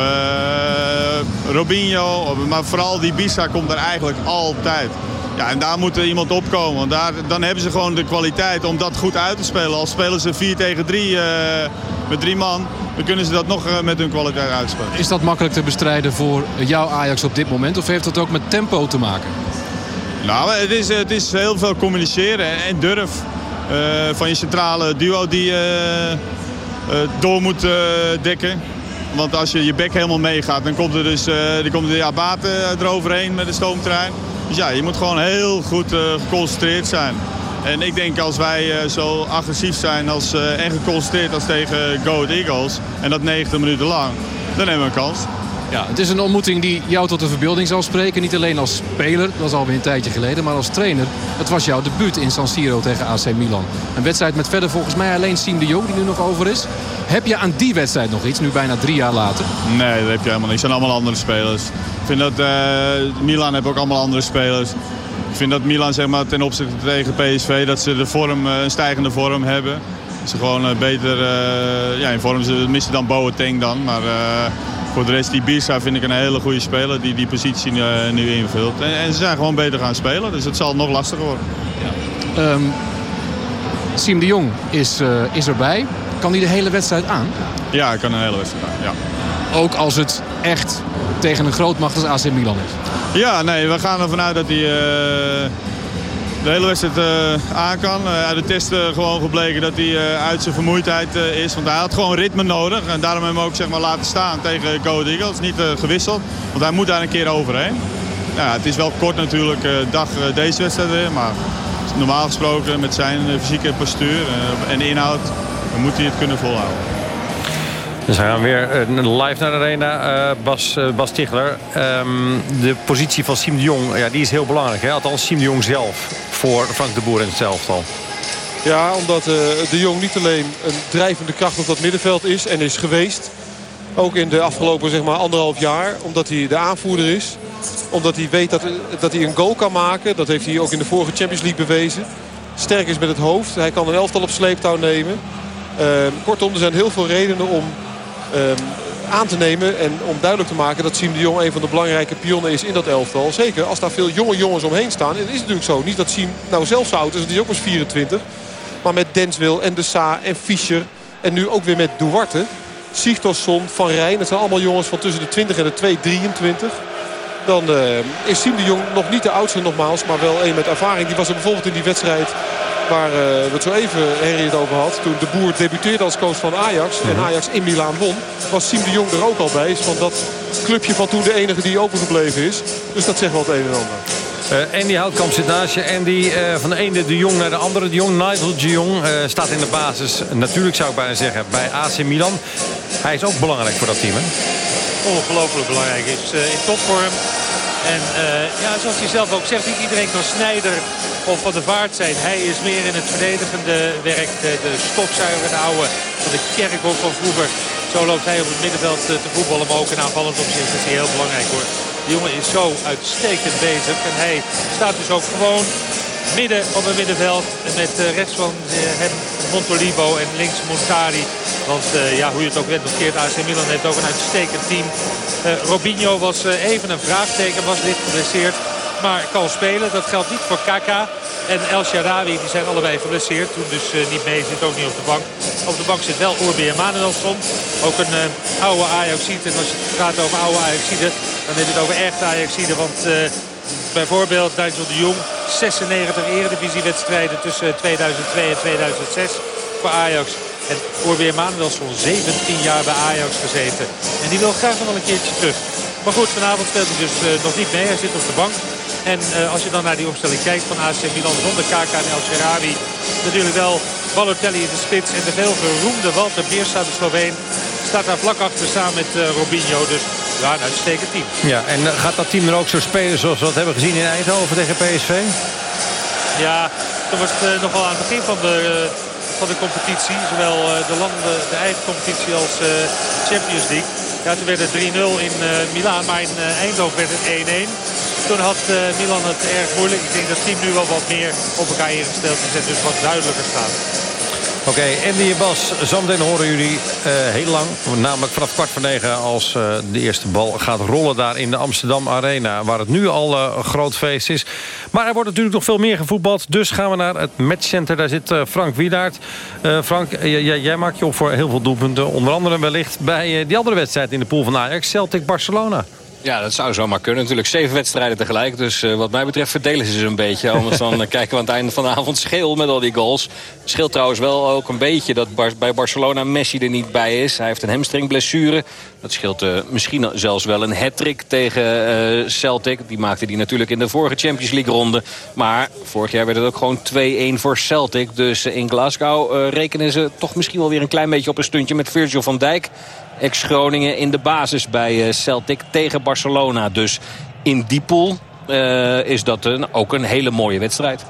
Robinho. Maar vooral die Birsa komt er eigenlijk altijd. Ja, en daar moet er iemand opkomen. Want daar, dan hebben ze gewoon de kwaliteit om dat goed uit te spelen. Al spelen ze 4 tegen 3 uh, met drie man, dan kunnen ze dat nog uh, met hun kwaliteit uitspelen. Is dat makkelijk te bestrijden voor jouw Ajax op dit moment? Of heeft dat ook met tempo te maken? Nou, het is, het is heel veel communiceren en durf. Uh, van je centrale duo die door moet dekken. Want als je je bek helemaal meegaat, dan komt er dus dan komt de Abate eroverheen met de stoomtrein. Dus ja, je moet gewoon heel goed uh, geconcentreerd zijn. En ik denk als wij uh, zo agressief zijn als, uh, en geconcentreerd als tegen Go Eagles... en dat 90 minuten lang, dan hebben we een kans. Ja, het is een ontmoeting die jou tot de verbeelding zal spreken. Niet alleen als speler, dat was alweer een tijdje geleden, maar als trainer. Het was jouw debuut in San Siro tegen AC Milan. Een wedstrijd met verder volgens mij alleen Siem de Jong die nu nog over is. Heb je aan die wedstrijd nog iets, nu bijna drie jaar later? Nee, dat heb je helemaal niet. Het zijn allemaal andere spelers. Ik vind dat uh, Milan heeft ook allemaal andere spelers. Ik vind dat Milan zeg maar, ten opzichte tegen PSV dat ze de vorm, uh, een stijgende vorm hebben. Ze gewoon uh, beter ja, in vorm ze missen dan Boateng dan. Maar voor de rest, die Birsa vind ik een hele goede speler die die positie uh, nu invult. En, en, ze zijn gewoon beter gaan spelen, dus het zal nog lastiger worden. Ja. Um, Siem de Jong is, uh, is erbij. Kan hij de hele wedstrijd aan? Ja, hij kan een hele wedstrijd aan, ja. Ook als het echt tegen een grootmacht als AC Milan is? Ja, nee, we gaan ervan uit dat hij... Uh, de hele wedstrijd uh, aan kan. Uh, uit de testen gewoon gebleken dat hij uit zijn vermoeidheid is. Want hij had gewoon ritme nodig. En daarom hebben we hem ook zeg maar, laten staan tegen Go Eagles. Niet gewisseld, want hij moet daar een keer overheen. Ja, het is wel kort natuurlijk, dag deze wedstrijd weer. Maar normaal gesproken met zijn fysieke postuur en inhoud moet hij het kunnen volhouden. Dus we gaan weer live naar de arena. Bas, Bas Tichler, um, de positie van Siem de Jong ja, die is heel belangrijk. Hè? Althans Siem de Jong zelf voor Frank de Boer en het al. Ja, omdat uh, de Jong niet alleen een drijvende kracht op dat middenveld is en is geweest. Ook in de afgelopen zeg maar, anderhalf jaar. Omdat hij de aanvoerder is. Omdat hij weet dat, dat hij een goal kan maken. Dat heeft hij ook in de vorige Champions League bewezen. Sterk is met het hoofd. Hij kan een elftal op sleeptouw nemen. Uh, kortom, er zijn heel veel redenen om uh, aan te nemen. En om duidelijk te maken dat Siem de Jong een van de belangrijke pionnen is in dat elftal. Zeker als daar veel jonge jongens omheen staan. En het is natuurlijk zo. Niet dat Siem nou zelf zo oud is. Het is ook pas 24. Maar met Denswil en De Sa en Fischer. En nu ook weer met Duarte. Sigtorsson, Van Rijn. Het zijn allemaal jongens van tussen de 20 en de 2, 23. Dan uh, is Siem de Jong nog niet de oudste nogmaals. Maar wel een met ervaring. Die was er bijvoorbeeld in die wedstrijd waar uh, we het zo even Henry het over had. Toen de boer debuteerde als coach van Ajax. En Ajax in Milaan won. Was Siem de Jong er ook al bij. Is van dat clubje van toen de enige die opengebleven is. Dus dat zegt wel het een en ander. Uh, Andy Houtkamp zit naast je. Andy, uh, van de ene de Jong naar de andere de Jong. Nigel de Jong uh, staat in de basis. Natuurlijk zou ik bijna zeggen bij AC Milan. Hij is ook belangrijk voor dat team, hè? Ongelooflijk belangrijk. Is in topvorm. En ja, zoals hij zelf ook zegt, niet iedereen kan Snijder of van de vaart zijn. Hij is meer in het verdedigende werk. De, de de oude van de kerkhof van vroeger. Zo loopt hij op het middenveld te voetballen. Maar ook in aanvallend opzicht is hij heel belangrijk hoor. De jongen is zo uitstekend bezig. En hij staat dus ook gewoon midden op het middenveld. Met uh, rechts van uh, hem Montolivo en links Montari. Want uh, ja, hoe je het ook bent of keert, AC Milan heeft ook een uitstekend team. Robinho was even een vraagteken, was dit geblesseerd maar kan spelen. Dat geldt niet voor Kaka en El Sharawi. Die zijn allebei geblesseerd. Toen dus niet mee zit, ook niet op de bank. Op de bank zit wel Urbi Emanuelson. Ook een oude Ajaxide. En als je het gaat over oude Ajaxide, dan je het over echte Ajaxide. Want bijvoorbeeld Nigel de Jong, 96 eredivisiewedstrijden tussen 2002 en 2006 voor Ajax. En Urbi Emanuelson 17 jaar bij Ajax gezeten. En die wil graag nog wel een keertje terug. Maar goed, vanavond speelt hij dus uh, nog niet mee. Hij zit op de bank. En als je dan naar die opstelling kijkt van AC Milan zonder KK en El Sharawi. Natuurlijk wel Balotelli in de spits en de veel geroemde Walter Beersa, de Sloveen. Staat daar vlak achter samen met Robinho. Dus ja, een uitstekend team. Ja, en gaat dat team er ook zo spelen zoals we dat hebben gezien in Eindhoven tegen PSV? Ja, dat was het nogal aan het begin van de van de competitie. Zowel eh, de, landen, de eigen competitie als eh, Champions League. Ja, toen werd het 3-0 in uh, Milaan, maar in Eindhoven werd het 1-1. Toen had uh, Milan het erg moeilijk. Ik denk dat het team nu wel wat meer op elkaar ingesteld is en dus wat duidelijker staat. Oké, okay, Andy en Bas, zometeen horen jullie uh, heel lang. Namelijk vanaf kwart voor negen als uh, de eerste bal gaat rollen daar in de Amsterdam Arena. Waar het nu al uh, een groot feest is. Maar er wordt natuurlijk nog veel meer gevoetbald. Dus gaan we naar het matchcenter. Daar zit Frank Wiedaert. Frank, jij maakt je op voor heel veel doelpunten. Onder andere wellicht bij die andere wedstrijd in de pool van Ajax. Celtic Barcelona. Ja, dat zou zomaar kunnen. Natuurlijk zeven wedstrijden tegelijk. Dus uh, wat mij betreft verdelen ze ze een beetje. Anders dan uh, [LAUGHS] kijken we aan het einde van de avond scheel met al die goals. Scheelt trouwens wel ook een beetje dat Bar bij Barcelona Messi er niet bij is. Hij heeft een hamstringblessure. Dat scheelt uh, misschien zelfs wel een hat-trick tegen Celtic. Die maakte die natuurlijk in de vorige Champions League ronde. Maar vorig jaar werd het ook gewoon 2-1 voor Celtic. Dus in Glasgow rekenen ze toch misschien wel weer een klein beetje op een stuntje met Virgil van Dijk ex-Groningen in de basis bij eh, Celtic tegen Barcelona. Dus in die pool uh, is dat een, ook een hele mooie wedstrijd.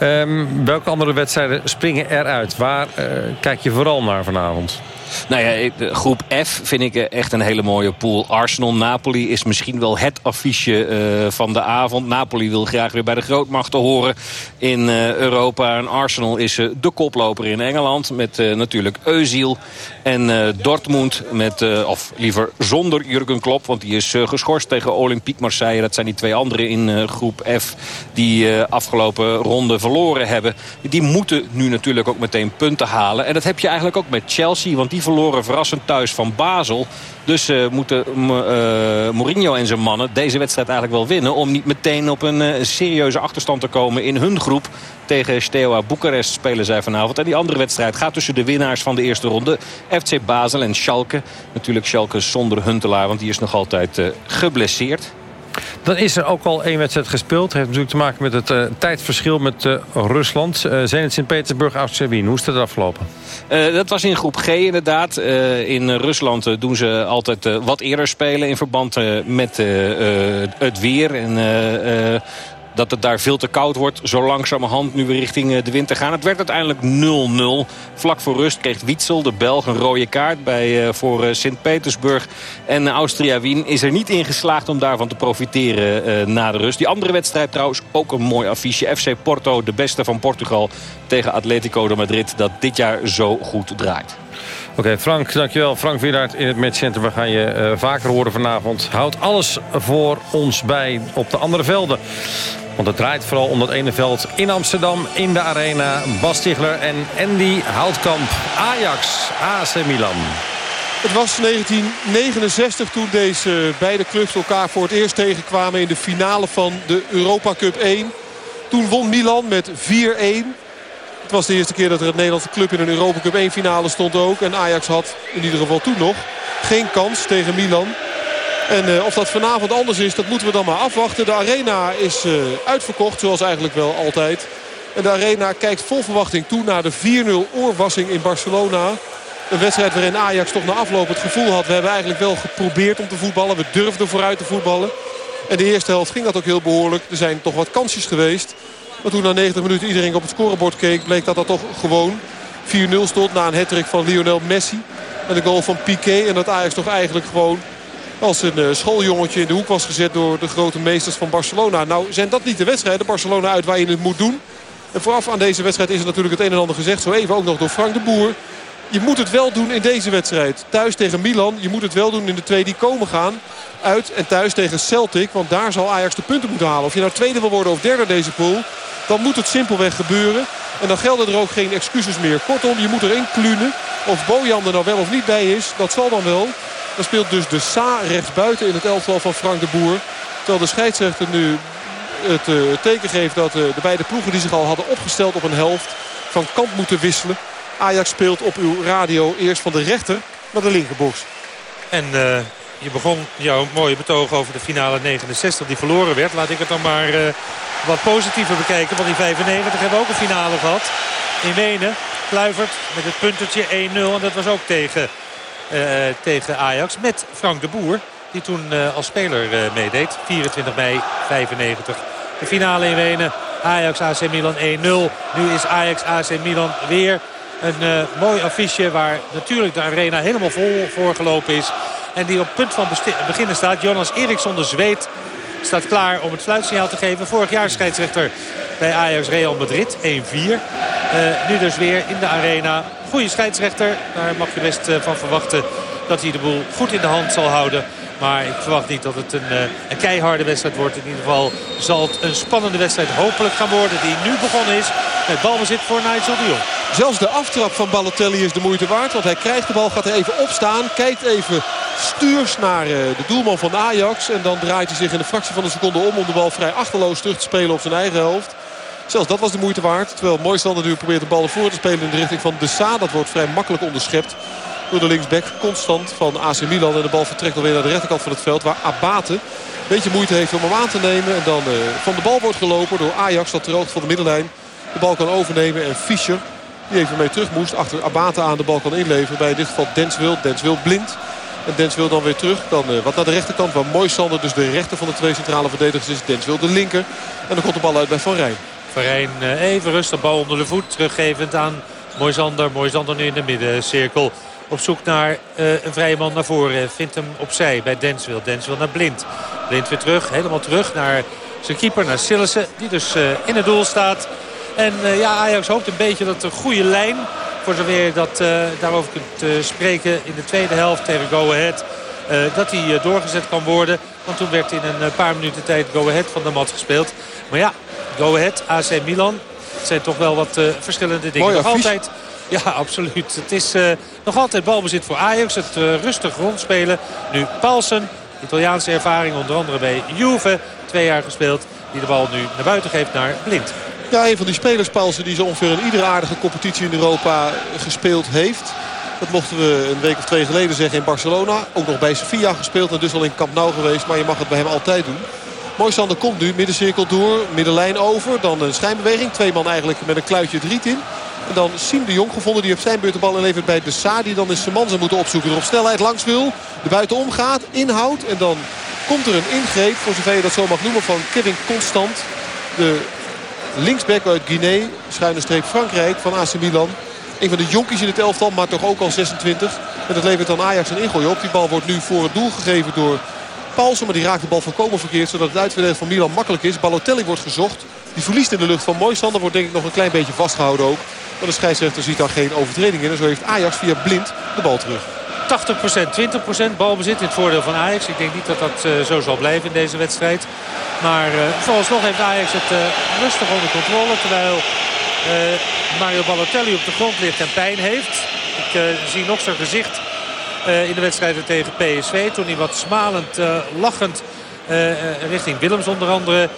Um, welke andere wedstrijden springen eruit? Waar uh, kijk je vooral naar vanavond? Nou ja, groep F vind ik echt een hele mooie pool. Arsenal-Napoli is misschien wel het affiche uh, van de avond. Napoli wil graag weer bij de grootmachten horen in uh, Europa. En Arsenal is de koploper in Engeland met natuurlijk Özil. En Dortmund met, of liever zonder Jurgen Klopp. Want die is geschorst tegen Olympique Marseille. Dat zijn die twee anderen in groep F die afgelopen ronde verloren hebben. Die moeten nu natuurlijk ook meteen punten halen. En dat heb je eigenlijk ook met Chelsea. Want die verloren verrassend thuis van Basel. Dus uh, moeten uh, Mourinho en zijn mannen deze wedstrijd eigenlijk wel winnen... om niet meteen op een uh, serieuze achterstand te komen in hun groep. Tegen Steaua Boekarest spelen zij vanavond. En die andere wedstrijd gaat tussen de winnaars van de eerste ronde. FC Basel en Schalke. Natuurlijk Schalke zonder Huntelaar, want die is nog altijd geblesseerd. Dan is er ook al één wedstrijd gespeeld. Heeft natuurlijk te maken met het uh, tijdverschil met uh, Rusland. Uh, Zenit Sint-Petersburg, Oost-Serbien. Hoe is dat afgelopen? dat was in groep G inderdaad. in Rusland doen ze altijd wat eerder spelen... in verband met het weer. En dat het daar veel te koud wordt. Zo langzamerhand nu weer richting eh, de winter gaan. Het werd uiteindelijk 0-0. Vlak voor rust kreeg Wietsel, de Belg, een rode kaart bij, uh, voor uh, Sint-Petersburg. En Austria-Wien is er niet in geslaagd om daarvan te profiteren na de rust. Die andere wedstrijd trouwens ook een mooi affiche. FC Porto, de beste van Portugal, tegen Atletico de Madrid. Dat dit jaar zo goed draait. Oké, Frank, dankjewel. Frank Wieraert in het matchcenter. We gaan je vaker horen vanavond. Houd alles voor ons bij op de andere velden. Want het draait vooral om dat ene veld in Amsterdam, in de arena. Bas Stigler en Andy Houtkamp. Ajax, AC Milan. Het was 1969 toen deze beide clubs elkaar voor het eerst tegenkwamen... in de finale van de Europa Cup 1. Toen won Milan met 4-1. Het was de eerste keer dat er een Nederlandse club in een Europa Cup 1 finale stond ook. En Ajax had in ieder geval toen nog geen kans tegen Milan. En uh, of dat vanavond anders is, dat moeten we dan maar afwachten. De arena is uh, uitverkocht, zoals eigenlijk wel altijd. En de arena kijkt vol verwachting toe naar de 4-0 oorwassing in Barcelona. Een wedstrijd waarin Ajax toch na afloop het gevoel had... we hebben eigenlijk wel geprobeerd om te voetballen. We durfden vooruit te voetballen. En de eerste helft ging dat ook heel behoorlijk. Er zijn toch wat kansjes geweest. Maar toen na 90 minuten iedereen op het scorebord keek... bleek dat dat toch gewoon 4-0 stond na een hattrick van Lionel Messi. En de goal van Piqué. En dat Ajax toch eigenlijk gewoon als een uh, schooljongetje in de hoek was gezet door de grote meesters van Barcelona. Nou zijn dat niet de wedstrijden. Barcelona uit waar je het moet doen. En vooraf aan deze wedstrijd is er natuurlijk het een en ander gezegd. Zo even ook nog door Frank de Boer. Je moet het wel doen in deze wedstrijd. Thuis tegen Milan. Je moet het wel doen in de twee die komen gaan. Uit en thuis tegen Celtic. Want daar zal Ajax de punten moeten halen. Of je nou tweede wil worden of derde deze pool. Dan moet het simpelweg gebeuren. En dan gelden er ook geen excuses meer. Kortom, je moet erin klunen. Of Bojan er nou wel of niet bij is, dat zal dan wel. Dan speelt dus de Sa rechtsbuiten in het elftal van Frank de Boer. Terwijl de scheidsrechter nu het uh, teken geeft dat uh, de beide ploegen die zich al hadden opgesteld op een helft van kant moeten wisselen. Ajax speelt op uw radio eerst van de rechter naar de linkerbox. En uh, je begon jouw mooie betoog over de finale 69 die verloren werd. Laat ik het dan maar wat positiever bekijken. Want die 95 hebben ook een finale gehad. In Wenen. Kluivert met het puntertje 1-0. En dat was ook tegen, tegen Ajax. Met Frank de Boer. Die toen uh, als speler meedeed. 24 mei 95. De finale in Wenen. Ajax AC Milan 1-0. Nu is Ajax AC Milan weer een mooi affiche waar natuurlijk de arena helemaal vol voor gelopen is. En die op punt van beginnen staat. Jonas Eriksson de Zweet staat klaar om het fluitsignaal te geven. Vorig jaar scheidsrechter bij Ajax Real Madrid 1-4. Uh, nu dus weer in de arena. Goede scheidsrechter. Daar mag je best uh, van verwachten dat hij de boel goed in de hand zal houden. Maar ik verwacht niet dat het een, uh, een keiharde wedstrijd wordt. In ieder geval zal het een spannende wedstrijd hopelijk gaan worden. Die nu begonnen is met balbezit voor Nigel de. Zelfs de aftrap van Balotelli is de moeite waard. Want hij krijgt de bal, gaat er even opstaan. Kijkt even stuurs naar uh, de doelman van Ajax. En dan draait hij zich in een fractie van een seconde om... om de bal vrij achterloos terug te spelen op zijn eigen helft. Zelfs dat was de moeite waard. Terwijl Mooistander nu probeert de bal voor te spelen in de richting van De Sa. Dat wordt vrij makkelijk onderschept door de linksback. Constant van AC Milan. En de bal vertrekt alweer naar de rechterkant van het veld. Waar Abate een beetje moeite heeft om hem aan te nemen. En dan uh, van de bal wordt gelopen door Ajax. Dat ter hoogte van de middenlijn de bal kan overnemen. En Fischer, die even mee terug moest, achter Abate aan de bal kan inleveren. Bij in dit geval Dens wil. Dens wil blind. En Dens wil dan weer terug. Dan uh, wat naar de rechterkant waar Moisander dus de rechter van de twee centrale verdedigers is. Dens wil de linker. En dan komt de bal uit bij Van Rijn. Van Rijn uh, even rustig. Bal onder de voet. Teruggevend aan Moisander. Moisander nu in de middencirkel op zoek naar uh, een vrije man naar voren. Vindt hem opzij bij Denswil. Denswil naar Blind. Blind weer terug. Helemaal terug naar zijn keeper. Naar Sillissen. Die dus uh, in het doel staat. En ja, Ajax hoopt een beetje dat de goede lijn... voor zover je dat daarover kunt spreken in de tweede helft tegen Go Ahead... dat die doorgezet kan worden. Want toen werd in een paar minuten tijd Go Ahead van de mat gespeeld. Maar ja, Go Ahead, AC Milan... Het zijn toch wel wat verschillende dingen. Mooi Nog altijd [LAUGHS] ja, absoluut. Het is uh, nog altijd balbezit voor Ajax. Het uh, rustig rondspelen. Nu Paulsen, Italiaanse ervaring onder andere bij Juve. Twee jaar gespeeld. Die de bal nu naar buiten geeft naar Blind. Ja, een van die spelers, Paulsen, die zo ongeveer in iedere aardige competitie in Europa gespeeld heeft. Dat mochten we een week of twee geleden zeggen in Barcelona. Ook nog bij Sevilla gespeeld en dus al in Camp Nou geweest. Maar je mag het bij hem altijd doen. Moisander komt nu, middencirkel door, middenlijn over. Dan een schijnbeweging. Twee man eigenlijk met een kluitje het riet in. En dan Siem de Jong gevonden. Die op zijn beurt de bal inlevert bij de Sa. Die dan is zou moeten opzoeken. Er op snelheid langs wil. De buitenom gaat. Inhoudt. En dan komt er een ingreep. Voor zover je dat zo mag noemen. Van Kevin Constant. De linksback uit Guinea. Schuine streep Frankrijk van AC Milan. Een van de jonkies in het elftal. Maar toch ook al 26. En dat levert dan Ajax een ingooi op. Die bal wordt nu voor het doel gegeven door Paulsen. Maar die raakt de bal volkomen verkeerd. Zodat het uitverdelen van Milan makkelijk is. Balotelli wordt gezocht. Die verliest in de lucht van Moisander. Wordt denk ik nog een klein beetje vastgehouden ook. Maar de scheidsrechter ziet daar geen overtreding in. En zo heeft Ajax via blind de bal terug. 80%, 20% balbezit in het voordeel van Ajax. Ik denk niet dat dat uh, zo zal blijven in deze wedstrijd. Maar uh, vooralsnog heeft Ajax het uh, rustig onder controle. Terwijl Mario Balotelli op de grond ligt en pijn heeft. Ik zie nog zijn gezicht in de wedstrijden tegen PSV. Toen hij wat smalend, lachend richting Willems onder andere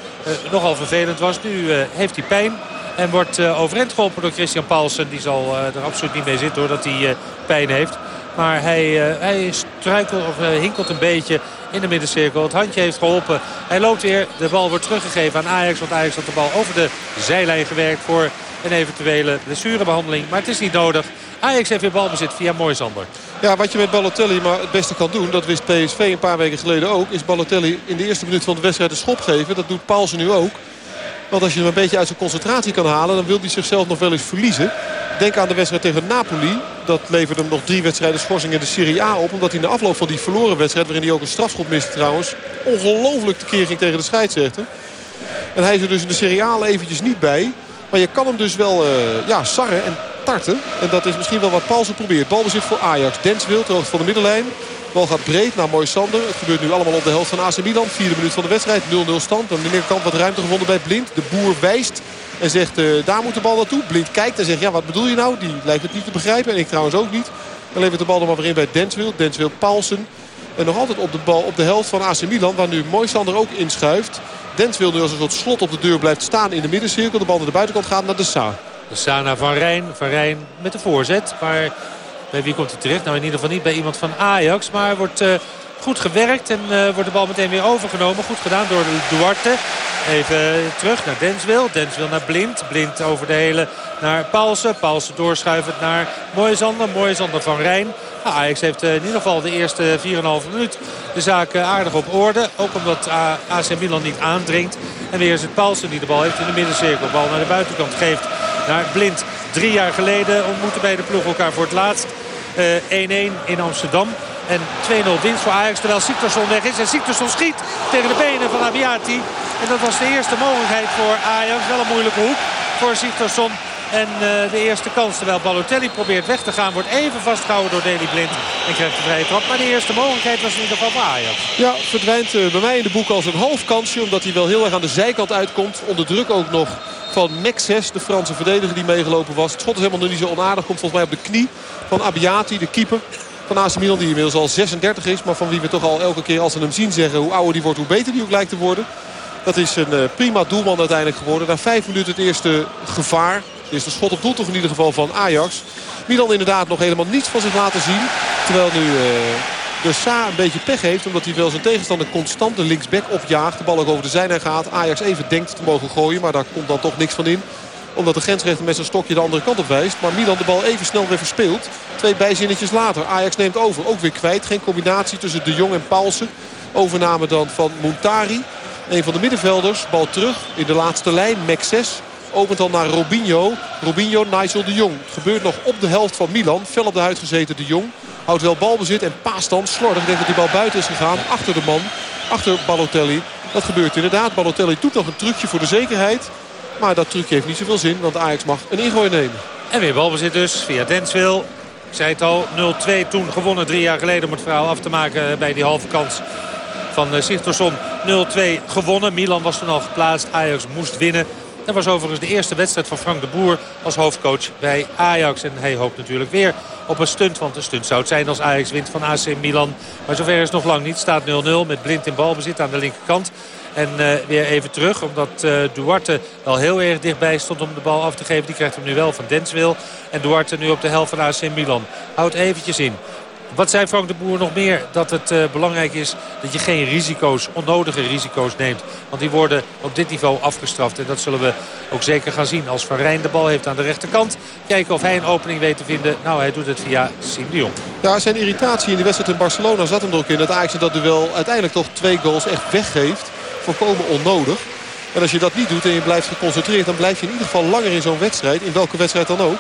nogal vervelend was. Nu heeft hij pijn. En wordt overeind geholpen door Christian Paulsen. Die zal er absoluut niet mee zitten doordat hij pijn heeft. Maar hij, hij struikelt of hinkelt een beetje in de middencirkel. Het handje heeft geholpen. Hij loopt weer. De bal wordt teruggegeven aan Ajax. Want Ajax had de bal over de zijlijn gewerkt voor een eventuele blessurebehandeling. Maar het is niet nodig. Ajax heeft weer balbezit via Moisander. Ja, wat je met Balotelli maar het beste kan doen, dat wist PSV een paar weken geleden ook... is Balotelli in de eerste minuut van de wedstrijd een schop geven. Dat doet Paulsen nu ook. Want als je hem een beetje uit zijn concentratie kan halen... dan wil hij zichzelf nog wel eens verliezen. Denk aan de wedstrijd tegen Napoli. Dat leverde hem nog drie wedstrijden schorsing in de Serie A op. Omdat hij in de afloop van die verloren wedstrijd... waarin hij ook een strafschop miste trouwens... ongelooflijk tekeer ging tegen de scheidsrechter. En hij is er dus in de Serie A eventjes niet bij. Maar je kan hem dus wel uh, ja, sarren en tarten. En dat is misschien wel wat Paulsen probeert. Balbezit voor Ajax. Dens wil, ter hoogte van de middenlijn. De bal gaat breed naar Mooi Sander. Het gebeurt nu allemaal op de helft van AC Milan. Vierde minuut van de wedstrijd. 0-0 stand. Aan de linkerkant wat ruimte gevonden bij Blind. De boer wijst en zegt uh, daar moet de bal naartoe. Blind kijkt en zegt ja wat bedoel je nou? Die lijkt het niet te begrijpen. En ik trouwens ook niet. Dan levert de bal er maar weer in bij Denswil. Denswil Paulsen. En nog altijd op de, bal, op de helft van AC Milan. Waar nu Moisander ook inschuift. Denswil nu als een soort slot op de deur blijft staan in de middencirkel. De bal naar de buitenkant gaat naar de Sa. De Sa naar Van Rijn. Van Rijn met de voorzet. Maar bij wie komt hij terecht? Nou in ieder geval niet bij iemand van Ajax. Maar wordt uh, Goed gewerkt en uh, wordt de bal meteen weer overgenomen. Goed gedaan door Duarte. Even terug naar Denswil. Denswil naar Blind. Blind over de hele naar Paulsen. Paulsen doorschuivend naar Moisander. Moisander van Rijn. Nou, Ajax heeft in ieder geval de eerste 4,5 minuut de zaak aardig op orde. Ook omdat AC Milan niet aandringt. En weer is het Paulsen die de bal heeft in de middencirkel. Bal naar de buitenkant geeft naar Blind. Drie jaar geleden ontmoeten beide ploegen elkaar voor het laatst. 1-1 in Amsterdam. En 2-0 winst voor Ajax terwijl Siktorsson weg is. En Siktorsson schiet tegen de benen van Abiati. En dat was de eerste mogelijkheid voor Ajax. Wel een moeilijke hoek voor Siktorsson. En uh, de eerste kans, terwijl Balotelli probeert weg te gaan... wordt even vastgehouden door Deli Blind en krijgt de vrije trap. Maar de eerste mogelijkheid was in ieder geval voor Ajax. Ja, verdwijnt uh, bij mij in de boek als een half kansje... omdat hij wel heel erg aan de zijkant uitkomt. Onder druk ook nog van Mexes, de Franse verdediger die meegelopen was. Het schot is helemaal niet zo onaardig. Komt volgens mij op de knie van Abiati, de keeper van AC Milan. Die inmiddels al 36 is. Maar van wie we toch al elke keer als we hem zien zeggen... hoe ouder die wordt, hoe beter die ook lijkt te worden. Dat is een uh, prima doelman uiteindelijk geworden. Na vijf minuten het eerste gevaar. Het eerste schot op doel toch in ieder geval van Ajax. Milan inderdaad nog helemaal niets van zich laten zien. Terwijl nu... Uh, de Sa een beetje pech heeft. Omdat hij wel zijn tegenstander constant de linksback opjaagt. De bal ook over de zijlijn gaat. Ajax even denkt te mogen gooien. Maar daar komt dan toch niks van in. Omdat de grensrechter met zijn stokje de andere kant op wijst. Maar Milan de bal even snel weer verspeelt. Twee bijzinnetjes later. Ajax neemt over. Ook weer kwijt. Geen combinatie tussen De Jong en Paulsen. Overname dan van Montari. Een van de middenvelders. Bal terug in de laatste lijn. Mac 6. Opent dan naar Robinho. Robinho, Nigel de Jong. Gebeurt nog op de helft van Milan. Fel op de huid gezeten de Jong. Houdt wel balbezit en paast dan slordig. Ik denk dat die bal buiten is gegaan. Achter de man. Achter Balotelli. Dat gebeurt inderdaad. Balotelli doet nog een trucje voor de zekerheid. Maar dat trucje heeft niet zoveel zin. Want Ajax mag een ingooi nemen. En weer balbezit dus via Denswil. Ik zei het al, 0-2 toen gewonnen drie jaar geleden om het verhaal af te maken bij die halve kans van eh, Sigtorsson. 0-2 gewonnen. Milan was toen al geplaatst. Ajax moest winnen. Dat was overigens de eerste wedstrijd van Frank de Boer als hoofdcoach bij Ajax. En hij hoopt natuurlijk weer op een stunt. Want een stunt zou het zijn als Ajax wint van AC Milan. Maar zover is het nog lang niet. Staat 0-0 met Blind in balbezit aan de linkerkant. En uh, weer even terug, omdat uh, Duarte wel heel erg dichtbij stond om de bal af te geven. Die krijgt hem nu wel van Denswil. En Duarte nu op de helft van AC Milan. Houdt eventjes in. Wat zei Frank de Boer nog meer? Dat het uh, belangrijk is dat je geen risico's, onnodige risico's neemt. Want die worden op dit niveau afgestraft. En dat zullen we ook zeker gaan zien. Als Van Rijn de bal heeft aan de rechterkant. Kijken of hij een opening weet te vinden. Nou, hij doet het via de Jong. Ja, zijn irritatie in die wedstrijd in Barcelona zat hem er ook in. Dat Ajax dat duel uiteindelijk toch twee goals echt weggeeft. Volkomen onnodig. En als je dat niet doet en je blijft geconcentreerd... dan blijf je in ieder geval langer in zo'n wedstrijd. In welke wedstrijd dan ook.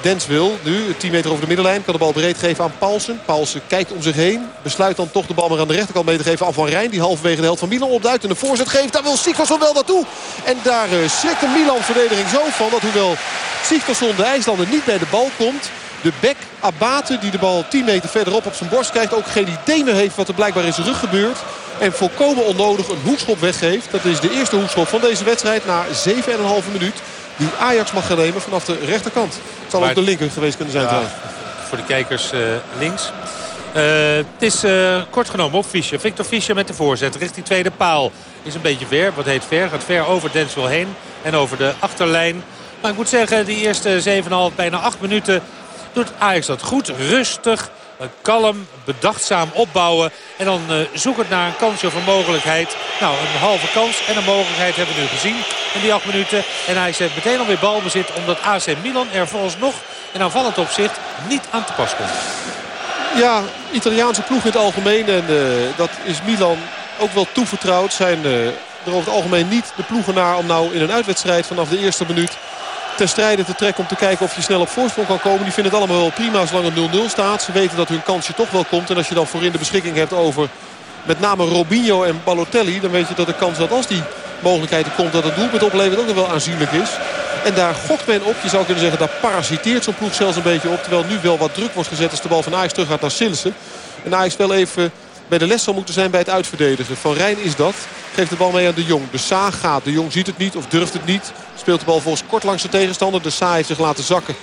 Dens wil nu 10 meter over de middenlijn. Kan de bal breed geven aan Paulsen. Paulsen kijkt om zich heen. Besluit dan toch de bal maar aan de rechterkant mee te geven aan Van Rijn. Die halverwege de helft van Milan opduikt en de voorzet geeft. Daar wil Sikkelson wel naartoe. En daar uh, schrikt de Milan-verdediging zo van. Dat hoewel Sikkelson de IJslander niet bij de bal komt... De bek Abate die de bal 10 meter verderop op zijn borst krijgt. Ook geen idee meer heeft wat er blijkbaar in zijn rug gebeurt. En volkomen onnodig een hoekschop weggeeft. Dat is de eerste hoekschop van deze wedstrijd na 7,5 minuut die Ajax mag gaan nemen vanaf de rechterkant. Het zal ook de linker geweest kunnen zijn. Ja, voor de kijkers uh, links. Uh, het is uh, kort genomen op Fischer. Victor Fischer met de voorzet richting tweede paal. Is een beetje ver. Wat heet ver? Gaat ver over Denswil heen. En over de achterlijn. Maar ik moet zeggen, die eerste 7,5, bijna 8 minuten doet Ajax dat goed. Rustig kalm, bedachtzaam opbouwen. En dan uh, zoekend naar een kansje of een mogelijkheid. Nou, een halve kans en een mogelijkheid hebben we nu gezien in die acht minuten. En hij zet meteen alweer balbezit omdat AC Milan er nog in aanvallend opzicht niet aan te pas komt. Ja, Italiaanse ploeg in het algemeen. En uh, dat is Milan ook wel toevertrouwd. Zijn uh, er over het algemeen niet de ploegen naar om nou in een uitwedstrijd vanaf de eerste minuut ten strijde te trekken om te kijken of je snel op voorsprong kan komen. Die vinden het allemaal wel prima zolang het 0-0 staat. Ze weten dat hun kansje toch wel komt. En als je dan voorin de beschikking hebt over met name Robinho en Balotelli... dan weet je dat de kans dat als die mogelijkheid komt dat het doelpunt oplevert ook nog wel aanzienlijk is. En daar gokt men op. Je zou kunnen zeggen, daar parasiteert zo'n ploeg zelfs een beetje op. Terwijl nu wel wat druk wordt gezet als de bal van Ajax terug gaat naar Sillissen. En Ajax wel even bij de les zal moeten zijn bij het uitverdedigen. Van Rijn is dat. Geeft de bal mee aan de Jong. De Sa gaat. De Jong ziet het niet of durft het niet. Speelt de bal volgens kort langs de tegenstander. De Sa heeft zich laten zakken.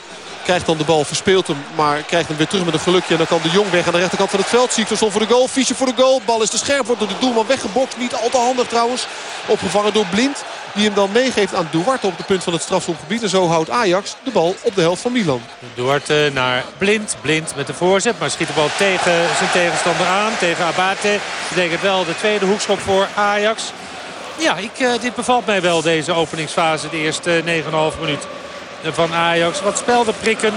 Krijgt dan de bal, verspeelt hem. Maar krijgt hem weer terug met een gelukje. En dan kan de Jong weg aan de rechterkant van het veld. Ziekterson voor de goal. Fischer voor de goal. Bal is te scherp. Wordt door de doelman weggebokst. Niet al te handig trouwens. Opgevangen door Blind. Die hem dan meegeeft aan Duarte op de punt van het strafschopgebied. En zo houdt Ajax de bal op de helft van Milan. Duarte naar Blind. Blind met de voorzet. Maar schiet de bal tegen zijn tegenstander aan. Tegen Abate. Dat betekent wel de tweede hoekschop voor Ajax. Ja, ik, uh, dit bevalt mij wel deze openingsfase. De eerste 9,5 minuut van Ajax. Wat spelde prikken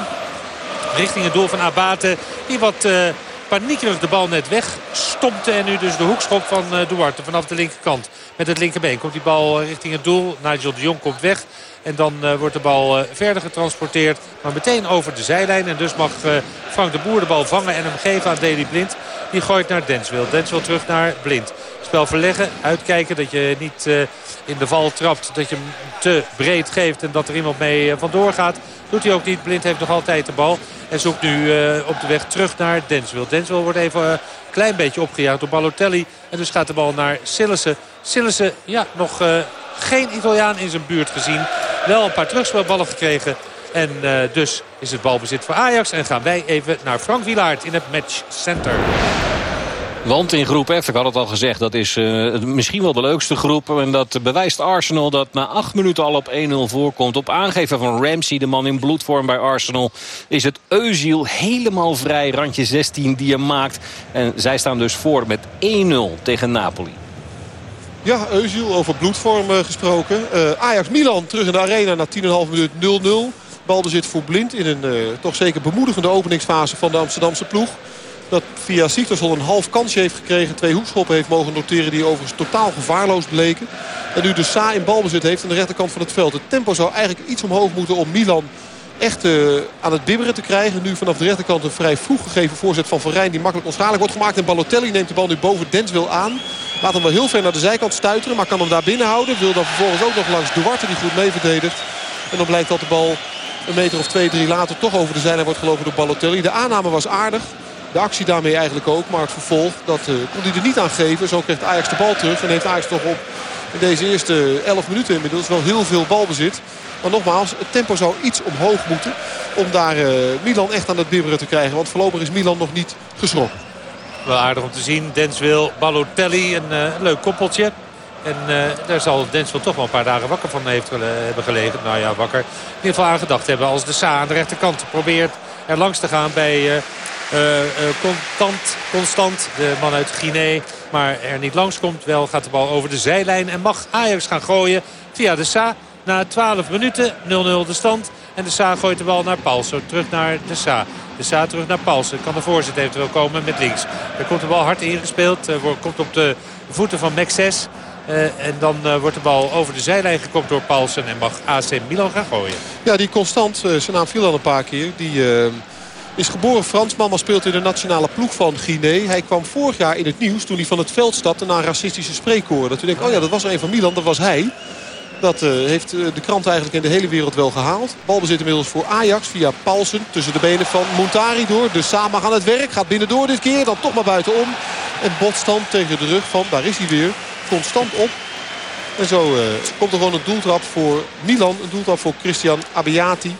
richting het doel van Abate. Die wat... Uh, paniekerig de bal net weg stompte. En nu dus de hoekschop van uh, Duarte vanaf de linkerkant. Met het linkerbeen komt die bal richting het doel. Nigel de Jong komt weg. En dan wordt de bal verder getransporteerd. Maar meteen over de zijlijn. En dus mag Frank de Boer de bal vangen en hem geven aan Deli Blind. Die gooit naar Denswil. Denswil terug naar Blind. Verleggen. Uitkijken dat je niet in de val trapt. Dat je hem te breed geeft en dat er iemand mee vandoor gaat. Doet hij ook niet. Blind heeft nog altijd de bal. En zoekt nu op de weg terug naar Denswil. Denswil wordt even een klein beetje opgejaagd door Balotelli. En dus gaat de bal naar Sillissen. Sillissen, ja, nog geen Italiaan in zijn buurt gezien. Wel een paar terugspelballen gekregen. En dus is het balbezit voor Ajax. En gaan wij even naar Frank Wilaert in het matchcenter. Want in groep F, ik had het al gezegd, dat is uh, misschien wel de leukste groep. En dat bewijst Arsenal dat na acht minuten al op 1-0 voorkomt. Op aangeven van Ramsey, de man in bloedvorm bij Arsenal... is het Eusiel helemaal vrij, randje 16 die hem maakt. En zij staan dus voor met 1-0 tegen Napoli. Ja, Eusiel over bloedvorm uh, gesproken. Uh, Ajax-Milan terug in de arena na 10,5 minuut 0-0. Balbezit voor Blind in een toch zeker bemoedigende openingsfase van de Amsterdamse ploeg. Dat via al een half kansje heeft gekregen. Twee hoekschoppen heeft mogen noteren die overigens totaal gevaarloos bleken. En nu de Sa in balbezit heeft aan de rechterkant van het veld. Het tempo zou eigenlijk iets omhoog moeten om Milan echt uh, aan het bibberen te krijgen. Nu vanaf de rechterkant een vrij vroeg gegeven voorzet van Van. Die makkelijk onschadelijk wordt gemaakt. En Balotelli neemt de bal nu boven Denswil aan. Laat hem wel heel ver naar de zijkant stuiteren. Maar kan hem daar binnen houden. Wil dan vervolgens ook nog langs Duarte die goed mee verdedigt. En dan blijkt dat de bal een meter of twee, drie later toch over de zijlijn wordt gelopen door Balotelli. De aanname was aardig. De actie daarmee eigenlijk ook. Maar het vervolg, dat uh, kon hij er niet aan geven. Zo krijgt Ajax de bal terug. En heeft Ajax toch op in deze eerste 11 minuten inmiddels wel heel veel balbezit. Maar nogmaals, het tempo zou iets omhoog moeten. Om daar uh, Milan echt aan het bibberen te krijgen. Want voorlopig is Milan nog niet geschrokken. Wel aardig om te zien. Denswil, Balotelli, een uh, leuk koppeltje. En daar zal Denswil toch wel een paar dagen wakker van heeft, hebben gelegen. Nou ja, wakker. In ieder geval aangedacht hebben als de Sa aan de rechterkant probeert er langs te gaan bij... constant, constant, de man uit Guinea. Maar er niet langs komt. Wel gaat de bal over de zijlijn. En mag Ajax gaan gooien via de Sa. Na 12 minuten 0-0 de stand. En de Sa gooit de bal naar Paulsen. Terug naar de Sa. De Sa terug naar Paulsen. Kan de voorzet eventueel komen met links. Er komt de bal hard ingespeeld. Uh, komt op de voeten van Mexes. Uh, en dan uh, wordt de bal over de zijlijn gekopt door Paulsen. En mag AC Milan gaan gooien. Ja, die constant. zijn naam viel al een paar keer. Die... Is geboren Fransman, maar speelt in de nationale ploeg van Guinea. Hij kwam vorig jaar in het nieuws toen hij van het veld stapte naar een racistische spreekkoor. Dat u denkt, oh ja, dat was er een van Milan, dat was hij. Dat uh, heeft de krant eigenlijk in de hele wereld wel gehaald. Balbezit inmiddels voor Ajax via Paulsen. Tussen de benen van Montari door. De Sama aan het werk. Gaat binnendoor dit keer. Dan toch maar buitenom. En botstand tegen de rug van, daar is hij weer, constant op. En zo uh, komt er gewoon een doeltrap voor Milan. Een doeltrap voor Christian Abbiati.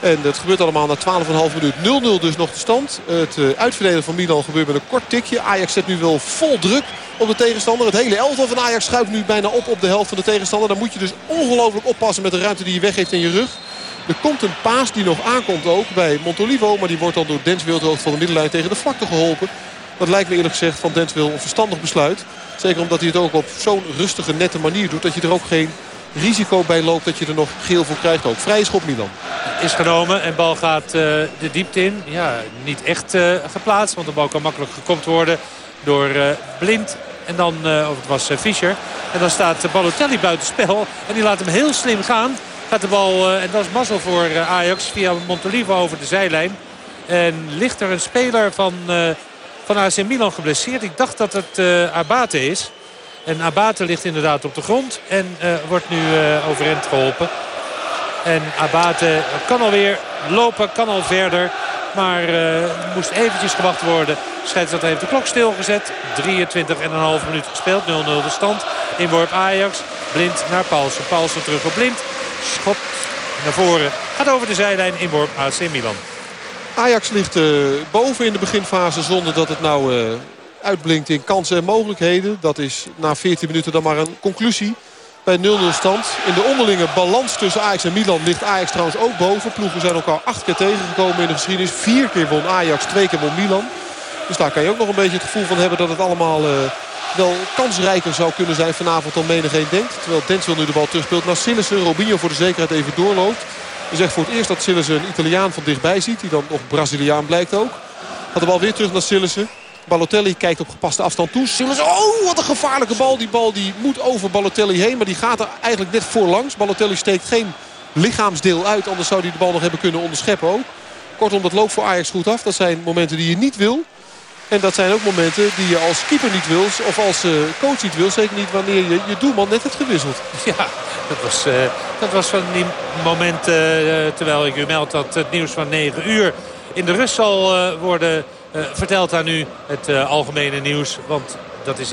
En dat gebeurt allemaal na 12,5 minuut. 0-0 dus nog de stand. Het uh, uitverdelen van Milan gebeurt met een kort tikje. Ajax zet nu wel vol druk op de tegenstander. Het hele elftal van Ajax schuift nu bijna op op de helft van de tegenstander. Dan moet je dus ongelooflijk oppassen met de ruimte die je weggeeft in je rug. Er komt een paas die nog aankomt ook bij Montolivo. Maar die wordt dan door Dens Wildhoofd van de middenlijn tegen de vlakte geholpen. Dat lijkt me eerlijk gezegd van Dens wil een verstandig besluit. Zeker omdat hij het ook op zo'n rustige, nette manier doet. Dat je er ook geen risico bij loopt dat je er nog geel voor krijgt. Ook vrije schop Milan. Is genomen en bal gaat uh, de diepte in. Ja, niet echt uh, geplaatst. Want de bal kan makkelijk gekopt worden door uh, Blind. En dan, of het was Fischer. En dan staat Balotelli buitenspel. En die laat hem heel slim gaan. Gaat de bal, en dat is mazzel voor Ajax, via Montolivo over de zijlijn. En ligt er een speler van, van AC Milan geblesseerd. Ik dacht dat het Abate is. En Abate ligt inderdaad op de grond. En uh, wordt nu uh, overeind geholpen. En Abate kan alweer lopen, kan al verder. Maar uh, moest eventjes gewacht worden. Scheidsrechter heeft de klok stilgezet. 23,5 minuut gespeeld. 0-0 de stand. Inworp Ajax. Blind naar Paulsen. Paulsen terug op Blind. Schot naar voren. Gaat over de zijlijn. Inworp AC Milan. Ajax ligt boven in de beginfase zonder dat het nou... uitblinkt in kansen en mogelijkheden. Dat is na 14 minuten dan maar een conclusie. bij 0-0 stand. In de onderlinge balans tussen Ajax en Milan ligt Ajax trouwens ook boven. Ploegen zijn elkaar acht keer tegengekomen in de geschiedenis. Vier keer won Ajax, twee keer won Milan. Dus daar kan je ook nog een beetje het gevoel van hebben dat het allemaal... Uh, wel kansrijker zou kunnen zijn vanavond dan menigeen denkt. Terwijl Denzel nu de bal terugspeelt naar Sillissen. Robinho voor de zekerheid even doorloopt. Je zegt voor het eerst dat Sillissen een Italiaan van dichtbij ziet. Die dan nog Braziliaan blijkt ook. Gaat de bal weer terug naar Sillissen. Balotelli kijkt op gepaste afstand toe. Sillissen, oh wat een gevaarlijke bal. Die bal die moet over Balotelli heen. Maar die gaat er eigenlijk net voorlangs. Balotelli steekt geen lichaamsdeel uit. Anders zou hij de bal nog hebben kunnen onderscheppen ook. Kortom, dat loopt voor Ajax goed af. Dat zijn momenten die je niet wil. En dat zijn ook momenten die je als keeper niet wil. Of als uh, coach niet wil. Zeker niet wanneer je je doelman net hebt gewisseld. [LAUGHS] Ja, dat was, uh, dat was van die momenten. Uh, terwijl ik u meld dat het nieuws van 9 uur in de rust zal worden verteld aan u. Het algemene nieuws. Want dat is